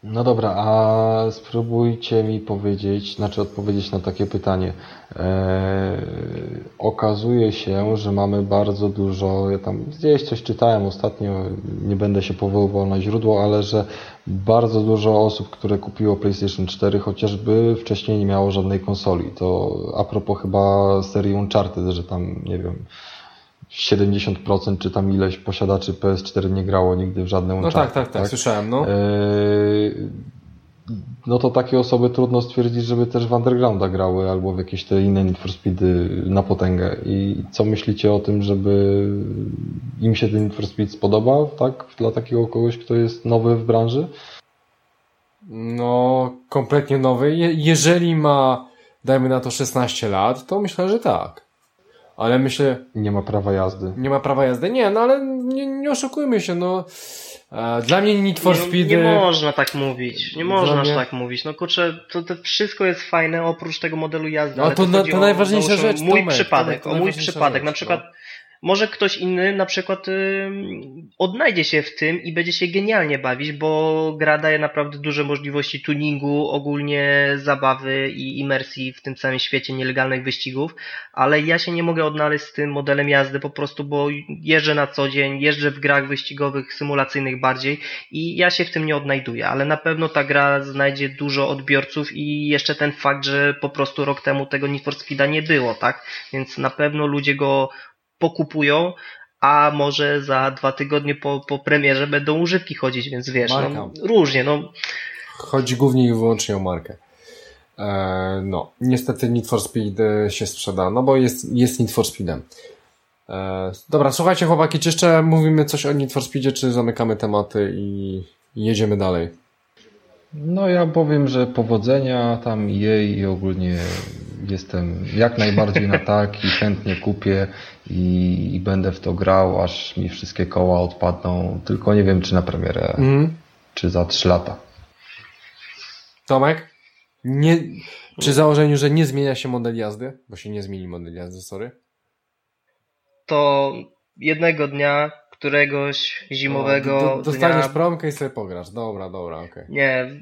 No dobra, a spróbujcie mi powiedzieć, znaczy odpowiedzieć na takie pytanie. Eee, okazuje się, że mamy bardzo dużo, ja tam gdzieś coś czytałem ostatnio, nie będę się powoływał na źródło, ale że bardzo dużo osób, które kupiło PlayStation 4 chociażby wcześniej nie miało żadnej konsoli. To a propos chyba serii Uncharted, że tam, nie wiem, 70% czy tam ileś posiadaczy PS4 nie grało nigdy w żadne Uncharted. No tak, tak, tak, tak, słyszałem, no. E, no to takie osoby trudno stwierdzić, żeby też w Undergrounda grały albo w jakieś te inne Need for Speedy na potęgę. I co myślicie o tym, żeby im się ten Need for Speed spodobał, tak? Dla takiego kogoś, kto jest nowy w branży? No, kompletnie nowy. Je jeżeli ma, dajmy na to 16 lat, to myślę, że tak. Ale myślę... Nie ma prawa jazdy. Nie ma prawa jazdy. Nie, no ale nie, nie oszukujmy się, no. E, dla mnie Need for Speed... Nie, nie można tak mówić. Nie można mnie... tak mówić. No kurczę, to, to wszystko jest fajne oprócz tego modelu jazdy. No to, to, to najważniejsza rzecz. Mój Tomek, przypadek, Tomek, o mój przypadek. Rzecz, na przykład no może ktoś inny na przykład y, odnajdzie się w tym i będzie się genialnie bawić, bo gra daje naprawdę duże możliwości tuningu, ogólnie zabawy i imersji w tym całym świecie nielegalnych wyścigów, ale ja się nie mogę odnaleźć z tym modelem jazdy po prostu, bo jeżdżę na co dzień, jeżdżę w grach wyścigowych, symulacyjnych bardziej i ja się w tym nie odnajduję, ale na pewno ta gra znajdzie dużo odbiorców i jeszcze ten fakt, że po prostu rok temu tego Need for Speeda nie było, tak? Więc na pewno ludzie go pokupują, a może za dwa tygodnie po, po premierze będą używki chodzić, więc wiesz, no, różnie. No. Chodzi głównie i wyłącznie o markę. E, no, niestety Need for Speed się sprzeda, no bo jest, jest Need for Speedem. E, dobra, słuchajcie chłopaki, czy jeszcze mówimy coś o Need for Speedzie, czy zamykamy tematy i jedziemy dalej? No ja powiem, że powodzenia tam jej i ogólnie jestem jak najbardziej na tak i chętnie kupię i, i, będę w to grał, aż mi wszystkie koła odpadną. Tylko nie wiem, czy na premierę, mm. czy za 3 lata. Tomek? Nie, przy założeniu, że nie zmienia się model jazdy, bo się nie zmieni model jazdy, sorry. To jednego dnia, któregoś zimowego. O, dostaniesz dnia... promkę i sobie pograsz. Dobra, dobra, okej. Okay. Nie,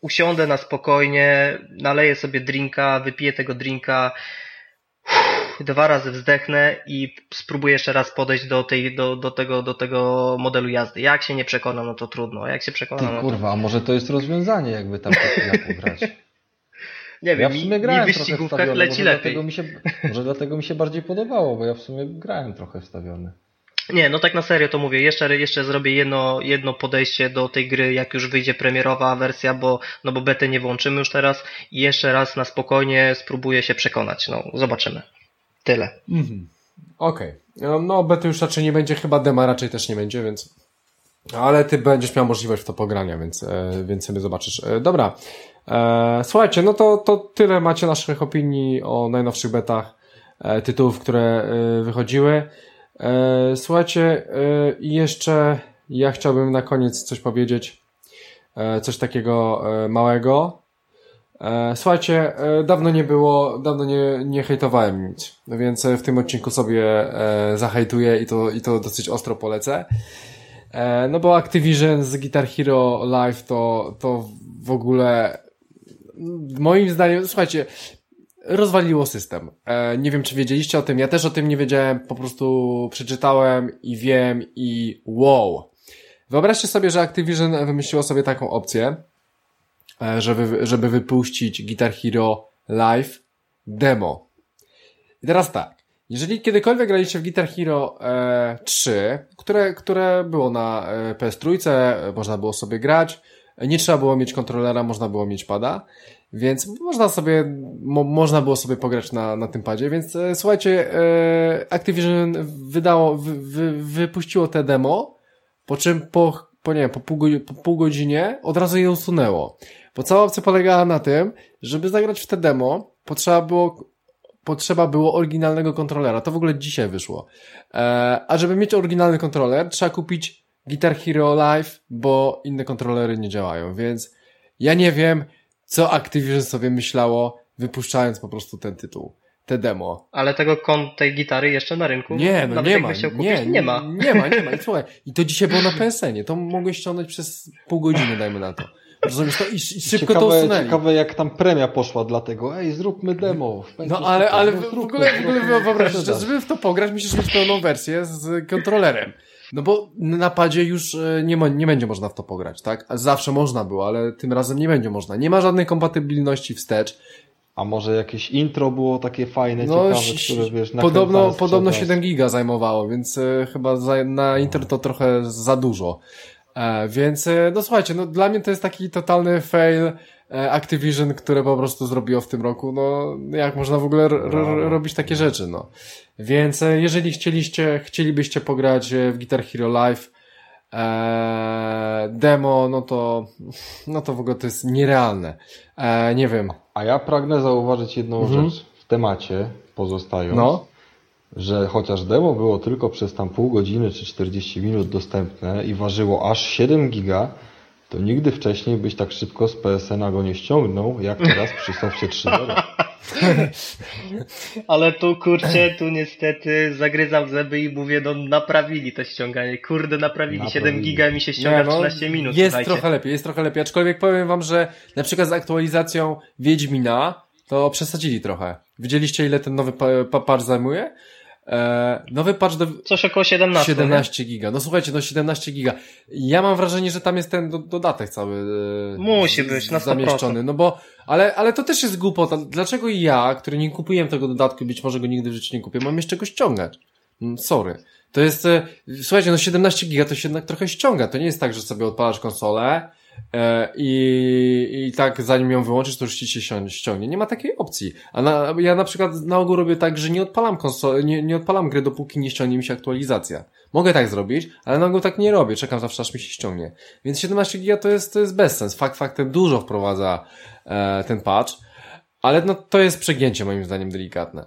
usiądę na spokojnie, naleję sobie drinka, wypiję tego drinka, dwa razy wzdechnę i spróbuję jeszcze raz podejść do, tej, do, do, tego, do tego modelu jazdy. Jak się nie przekonam, no to trudno. Jak się przekonam, Ty, no kurwa, to... a może to jest rozwiązanie, jakby tam grać. *laughs* Nie wiem, ja w sumie grałem mi trochę wstawiony, leci może lepiej. Dlatego mi się, może dlatego mi się bardziej podobało, bo ja w sumie grałem trochę wstawiony. Nie, no tak na serio to mówię. Jeszcze, jeszcze zrobię jedno, jedno podejście do tej gry, jak już wyjdzie premierowa wersja, bo, no bo betę nie włączymy już teraz i jeszcze raz na spokojnie spróbuję się przekonać. No, zobaczymy. Tyle. Mhm. Okej. Okay. No, bety już raczej nie będzie, chyba dema raczej też nie będzie, więc... Ale ty będziesz miał możliwość w to pogrania, więc, e, więc sobie zobaczysz. E, dobra. E, słuchajcie, no to, to tyle macie naszych opinii o najnowszych betach tytułów, które wychodziły. Słuchajcie, i jeszcze ja chciałbym na koniec coś powiedzieć. Coś takiego małego. Słuchajcie, dawno nie było, dawno nie, nie hejtowałem nic, więc w tym odcinku sobie zahejtuję i to, i to dosyć ostro polecę. No bo Activision z Guitar Hero Live to, to w ogóle moim zdaniem, słuchajcie, rozwaliło system. E, nie wiem, czy wiedzieliście o tym, ja też o tym nie wiedziałem, po prostu przeczytałem i wiem i wow. Wyobraźcie sobie, że Activision wymyśliło sobie taką opcję, e, żeby, żeby wypuścić Guitar Hero Live demo. I teraz tak, jeżeli kiedykolwiek graliście w Guitar Hero e, 3, które, które było na e, PS3, e, można było sobie grać, nie trzeba było mieć kontrolera, można było mieć pada, więc można sobie, mo, można było sobie pograć na, na tym padzie, więc e, słuchajcie, e, Activision wydało, wy, wy, wypuściło te demo, po czym po, po nie po pół, po pół godzinie od razu je usunęło. Bo cała opcja polegała na tym, żeby zagrać w te demo, potrzeba było potrzeba było oryginalnego kontrolera. To w ogóle dzisiaj wyszło. E, a żeby mieć oryginalny kontroler, trzeba kupić Guitar Hero Live, bo inne kontrolery nie działają, więc ja nie wiem, co Activision sobie myślało, wypuszczając po prostu ten tytuł, te demo. Ale tego kon tej gitary jeszcze na rynku nie, no nie ma, kupić, nie, nie ma. Nie ma, nie ma. I *laughs* słuchaj, i to dzisiaj było na PSN-ie, to mogłeś ściągnąć przez pół godziny, dajmy na to. Rozumiesz to? I, i szybko ciekawe, to usunęli. Ciekawe jak tam premia poszła dlatego, ej zróbmy demo. No ale, ale w, ogóle, w ogóle wyobraź sobie, żeby w to pograć musisz mieć pełną wersję z kontrolerem. No bo na napadzie już e, nie, ma, nie będzie można w to pograć, tak? Zawsze można było, ale tym razem nie będzie można. Nie ma żadnej kompatybilności wstecz. A może jakieś intro było takie fajne, no, ciekawe, które wiesz, Podobno, podobno 7 giga zajmowało, więc e, chyba za, na intro to trochę za dużo. E, więc, e, no słuchajcie, no dla mnie to jest taki totalny fail e, Activision, które po prostu zrobiło w tym roku, no jak można w ogóle no. robić takie rzeczy, no. Więc jeżeli chcieliście, chcielibyście pograć w Guitar Hero Live e, demo, no to, no to w ogóle to jest nierealne. E, nie wiem. A ja pragnę zauważyć jedną mhm. rzecz w temacie, pozostając. No. Że chociaż demo było tylko przez tam pół godziny czy 40 minut dostępne i ważyło aż 7 giga, to nigdy wcześniej byś tak szybko z PSN-a go nie ściągnął, jak teraz przy Softie 3.0. *laughs* Ale tu kurczę, tu niestety zagryzam zęby i mówię, no naprawili to ściąganie. Kurde, naprawili, naprawili. 7 giga mi się ściąga nie, no, 13 minut. Jest słuchajcie. trochę lepiej, jest trochę lepiej. Aczkolwiek powiem wam, że na przykład z aktualizacją Wiedźmina to przesadzili trochę. Widzieliście ile ten nowy patch zajmuje? E, nowy patch do... Coś około 17. 17 nie? giga. No słuchajcie, no 17 giga. Ja mam wrażenie, że tam jest ten do, dodatek cały. E, Musi być, na 100%. Zamieszczony. No bo, ale, ale to też jest głupota. Dlaczego ja, który nie kupiłem tego dodatku, być może go nigdy w życiu nie kupię, mam jeszcze go ściągać? Mm, sorry. To jest, e, słuchajcie, no 17 giga to się jednak trochę ściąga. To nie jest tak, że sobie odpalasz konsolę, I, I tak zanim ją wyłączysz, to już ci się ściągnie. Nie ma takiej opcji. A na, ja na przykład na ogół robię tak, że nie odpalam konsol, nie, nie odpalam gry, dopóki nie ściągnie mi się aktualizacja. Mogę tak zrobić, ale na ogół tak nie robię. Czekam zawsze, aż mi się ściągnie. Więc 17 giga to jest, to jest bezsens. Fakt faktem dużo wprowadza e, ten patch, ale no, to jest przegięcie moim zdaniem delikatne.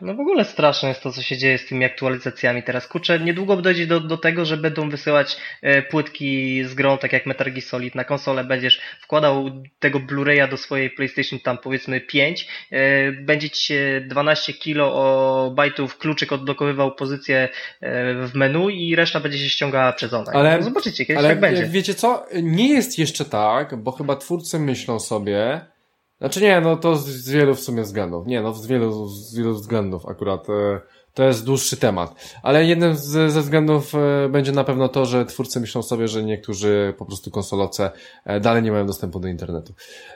No w ogóle straszne jest to, co się dzieje z tymi aktualizacjami teraz. Kurczę, niedługo dojdzie do, do tego, że będą wysyłać e, płytki z grą, tak jak Metal Gear Solid. Na konsolę będziesz wkładał tego Blu-raya do swojej PlayStation tam powiedzmy 5, e, będzie ci się 12 kilo bajtów kluczyk odblokowywał pozycję e, w menu i reszta będzie się ściągała przez online. Ale, no zobaczycie, kiedyś ale tak będzie. Wiecie co? Nie jest jeszcze tak, bo chyba twórcy myślą sobie, znaczy nie, no to z, z wielu w sumie względów. Nie, no z wielu, z wielu względów akurat e, To jest dłuższy temat. Ale jednym z, ze względów e, będzie na pewno to, że twórcy myślą sobie, że niektórzy po prostu konsolowce e, dalej nie mają dostępu do internetu.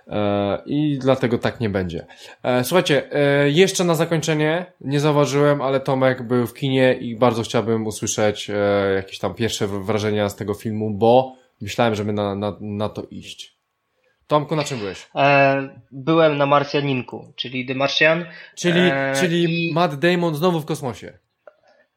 E, I dlatego tak nie będzie. E, słuchajcie, e, jeszcze na zakończenie, nie zauważyłem, ale Tomek był w kinie i bardzo chciałbym usłyszeć e, jakieś tam pierwsze wrażenia z tego filmu, bo myślałem, żeby na, na, na to iść. Tomku, na czym byłeś? E, byłem na Marsjaninku, czyli The Martian. Czyli, E, czyli i- Matt Damon znowu w kosmosie.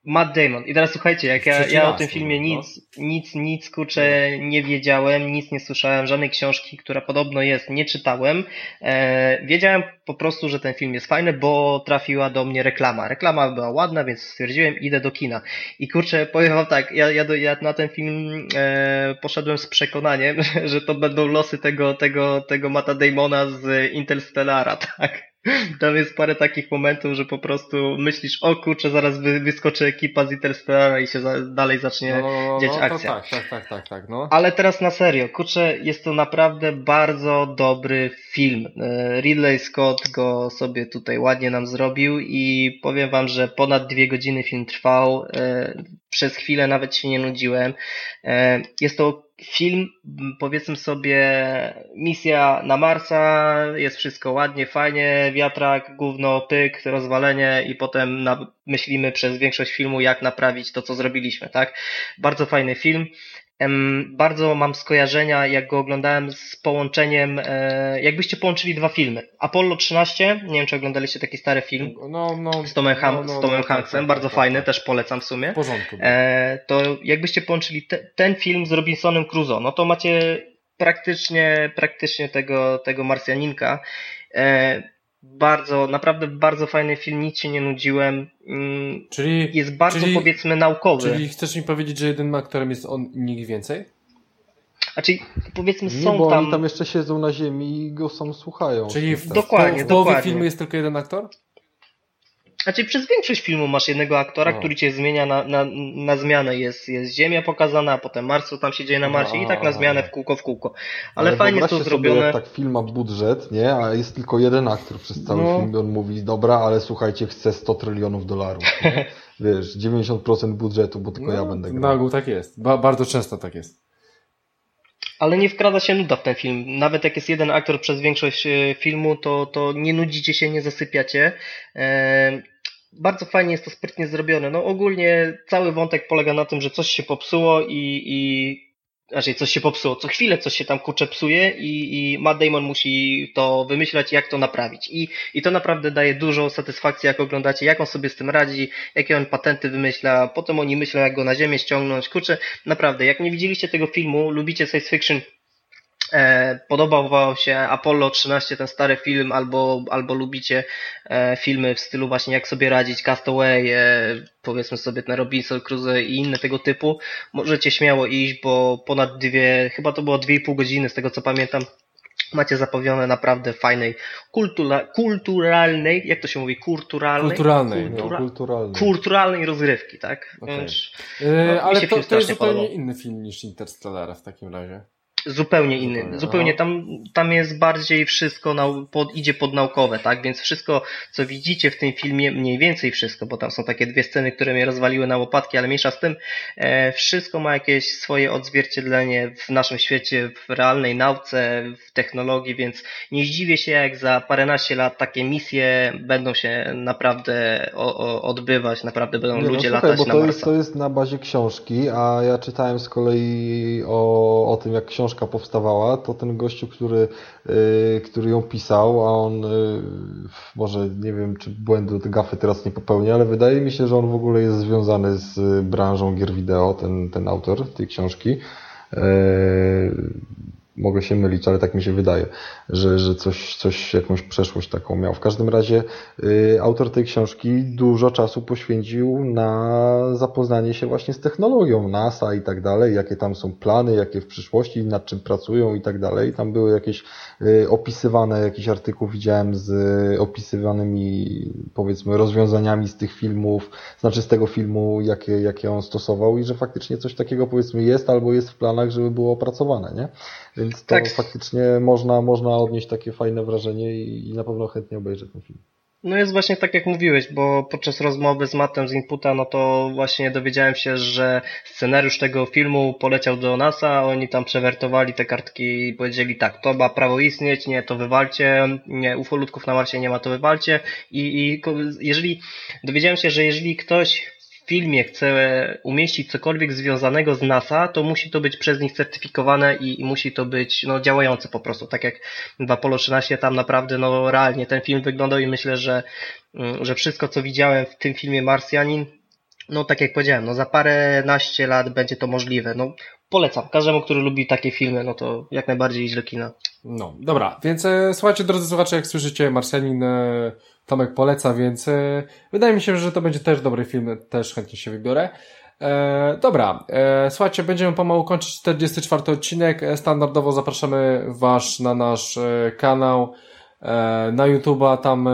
Matt Damon. I teraz słuchajcie, jak ja, ja o tym filmie no. nic, nic, nic kurczę nie wiedziałem, nic nie słyszałem, żadnej książki, która podobno jest, nie czytałem. E, wiedziałem po prostu, że ten film jest fajny, bo trafiła do mnie reklama. Reklama była ładna, więc stwierdziłem, idę do kina. I kurczę, powiem wam tak, ja, ja, do, ja na ten film e, poszedłem z przekonaniem, *laughs* że to będą losy tego, tego, tego Mata Damona z Interstellara, *laughs* tak? Tam jest parę takich momentów, że po prostu myślisz, o kurczę, zaraz wy, wyskoczy ekipa z Interstellara i się za, dalej zacznie No, no, no, no, akcja. tak, tak, tak, tak, tak, no. Ale teraz na serio, kurczę, jest to naprawdę bardzo dobry film. E, Ridley Scott go sobie tutaj ładnie nam zrobił i powiem wam, że ponad dwie godziny film trwał. E, Przez chwilę nawet się nie nudziłem. E, Jest to film, powiedzmy sobie, misja na Marsa, jest wszystko ładnie, fajnie, wiatrak, gówno, pyk, rozwalenie i potem myślimy przez większość filmu, jak naprawić to, co zrobiliśmy, tak? Bardzo fajny film. Bardzo mam skojarzenia, jak go oglądałem z połączeniem, e, jakbyście połączyli dwa filmy. Apollo 13, nie wiem czy oglądaliście taki stary film No, no. z Tomem, Ham- no, z Tomem Hanksem, bardzo fajny, też polecam w sumie. W porządku. E, to jakbyście połączyli te, ten film z Robinsonem Crusoe, no to macie praktycznie, praktycznie tego, tego Marsjaninka. Bardzo, naprawdę bardzo fajny film, nic się nie nudziłem. Mm, Czyli, Jest bardzo czyli, powiedzmy naukowy. czyli chcesz mi powiedzieć, że jedynym aktorem jest on i nikt więcej? Znaczy, powiedzmy, Nie, są bo tam. oni tam jeszcze siedzą na ziemi i go sam słuchają. Czyli w. Dokładnie, w połowie dokładnie. filmu jest tylko jeden aktor? Znaczy, przez większość filmu masz jednego aktora, O. który cię zmienia na, na, na zmianę. Jest, jest Ziemia pokazana, a potem Mars, co tam się dzieje na Marsie i tak na zmianę w kółko w kółko. Ale, fajnie jest to wyobraźcie Sobie, zrobione. jak tak film ma budżet, nie? A jest tylko jeden aktor przez cały No. film i on mówi, dobra, ale słuchajcie, chcę 100 trylionów dolarów. *laughs* Wiesz, 90% budżetu, bo tylko ja będę Na grał. ogół tak jest. Ba bardzo często tak jest. Ale nie wkrada się nuda w ten film. Nawet jak jest jeden aktor przez większość e, filmu, to, to nie nudzicie się, nie zasypiacie. E, bardzo fajnie jest to sprytnie zrobione. No ogólnie cały wątek polega na tym, że coś się popsuło i, i znaczy coś się popsuło. Co chwilę coś się tam kurczę psuje i, i Matt Damon musi to wymyślać, jak to naprawić. I, I to naprawdę daje dużo satysfakcji, jak oglądacie, jak on sobie z tym radzi, jakie on patenty wymyśla. Potem oni myślą, jak go na ziemię ściągnąć. Kurczę, naprawdę, jak nie widzieliście tego filmu, lubicie science fiction, e, podobał wam się Apollo 13, ten stary film, albo, albo lubicie e, filmy w stylu właśnie jak sobie radzić, Castaway, e, powiedzmy sobie ten Robinson Crusoe i inne tego typu, możecie śmiało iść, bo ponad dwie, chyba to było dwie i pół godziny z tego co pamiętam, macie zapowione naprawdę fajnej, kultura, kulturalnej, jak to się mówi, kulturalnej? Kulturalnej, No, Kultura- kulturalny. kulturalnej rozgrywki, tak? Okej. Więc Yy, No, mi ale to, to jest zupełnie podobał. inny film niż Interstellar w takim razie. Zupełnie inny. Zupełnie, Zupełnie, no. tam, tam jest bardziej wszystko nau, pod, idzie pod naukowe, tak? Więc wszystko, co widzicie w tym filmie, mniej więcej wszystko, bo tam są takie dwie sceny, które mnie rozwaliły na łopatki, ale mniejsza z tym, e, wszystko ma jakieś swoje odzwierciedlenie w naszym świecie, w realnej nauce, w technologii, więc nie zdziwię się, jak za paręnaście lat takie misje będą się naprawdę o, o, odbywać, naprawdę będą Nie, no, ludzie słuchaj, latać bo na to Marsa. jest, to jest na bazie książki, a ja czytałem z kolei o, o tym, jak książka powstawała, to ten gościu, który, y, który ją pisał, a on y, może nie wiem, czy błędu, gafy teraz nie popełnia, ale wydaje mi się, że on w ogóle jest związany z branżą gier wideo, ten, ten autor tej książki. Mogę się mylić, ale tak mi się wydaje, że, że coś, coś, jakąś przeszłość taką miał. W każdym razie y, autor tej książki dużo czasu poświęcił na zapoznanie się właśnie z technologią NASA i tak dalej, jakie tam są plany, jakie w przyszłości, nad czym pracują i tak dalej. Tam były jakieś y, opisywane, jakiś artykuł widziałem z y, opisywanymi powiedzmy rozwiązaniami z tych filmów, znaczy z tego filmu, jakie, jakie on stosował i że faktycznie coś takiego powiedzmy jest albo jest w planach, żeby było opracowane, nie? Więc to Tak. faktycznie można, można odnieść takie fajne wrażenie i, i na pewno chętnie obejrzę ten film. No jest właśnie tak jak mówiłeś, bo podczas rozmowy z Mattem z Inputa, no to właśnie dowiedziałem się, że scenariusz tego filmu poleciał do NASA, oni tam przewertowali te kartki i powiedzieli tak, to ma prawo istnieć, nie, to wywalcie, nie, ufolutków na Marsie nie ma, to wywalcie i, i jeżeli, dowiedziałem się, że jeżeli ktoś filmie chce umieścić cokolwiek związanego z NASA, to musi to być przez nich certyfikowane i, i, musi to być no, działające po prostu. Tak jak w Apollo 13 tam naprawdę no, realnie ten film wyglądał i myślę, że, mm, że wszystko co widziałem w tym filmie Marsjanin, no tak jak powiedziałem, no za parę naście lat będzie to możliwe. No polecam. Każdemu, który lubi takie filmy, no to jak najbardziej iść do kina. No, dobra, więc e, słuchajcie, drodzy słuchacze, jak słyszycie, Marsjanin e, Tomek poleca, więc e, wydaje mi się, że to będzie też dobry film, też chętnie się wybiorę. E, dobra, e, słuchajcie, będziemy pomału kończyć 44 odcinek. E, standardowo zapraszamy Was na nasz e, kanał e, na YouTube'a, tam e,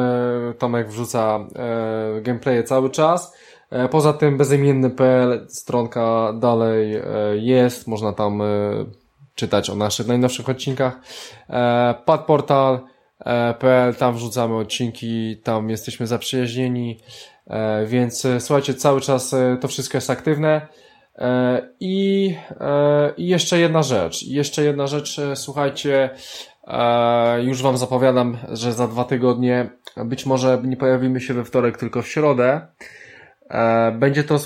Tomek wrzuca e, gameplaye cały czas. E, poza tym bezimienny.pl, stronka dalej e, jest, można tam e, czytać o naszych najnowszych odcinkach. E, Padportal, E, PL, tam wrzucamy odcinki, tam jesteśmy zaprzyjaźnieni, e, więc e, słuchajcie, cały czas to wszystko jest aktywne. I, jeszcze jedna rzecz, jeszcze jedna rzecz, słuchajcie, już Wam zapowiadam, że za dwa tygodnie, być może nie pojawimy się we wtorek, tylko w środę. Będzie to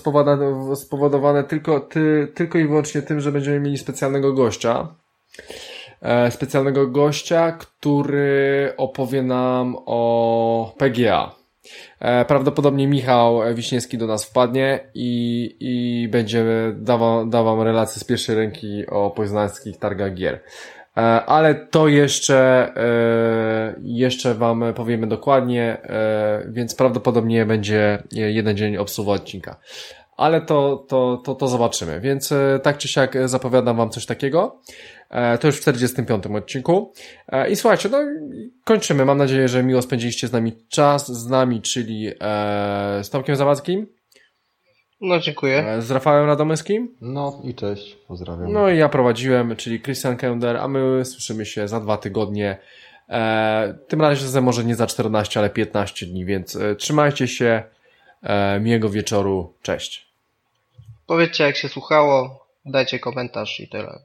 spowodowane tylko, ty, tylko i wyłącznie tym, że będziemy mieli specjalnego gościa. E, specjalnego gościa, który opowie nam o PGA. E, prawdopodobnie Michał Wiśniewski do nas wpadnie i, i będzie dawał, dawał relacje z pierwszej ręki o poznańskich targach gier. E, ale to jeszcze, jeszcze Wam powiemy dokładnie, więc prawdopodobnie będzie jeden dzień obsługa odcinka. Ale to, to, to, to zobaczymy. Więc tak czy siak zapowiadam Wam coś takiego. E, to już w 45 odcinku. E, I słuchajcie, no kończymy. Mam nadzieję, że miło spędziliście z nami czas, z nami, czyli e, z Tomkiem Zawadzkim. No, dziękuję. Z Rafałem Radomyskim. No i cześć, pozdrawiam. No i ja prowadziłem, czyli Christian Kender, a my słyszymy się za dwa tygodnie. E, tym razem może nie za 14, ale 15 dni, więc e, trzymajcie się. E, miłego wieczoru. Cześć. Powiedzcie, jak się słuchało, dajcie komentarz i tyle.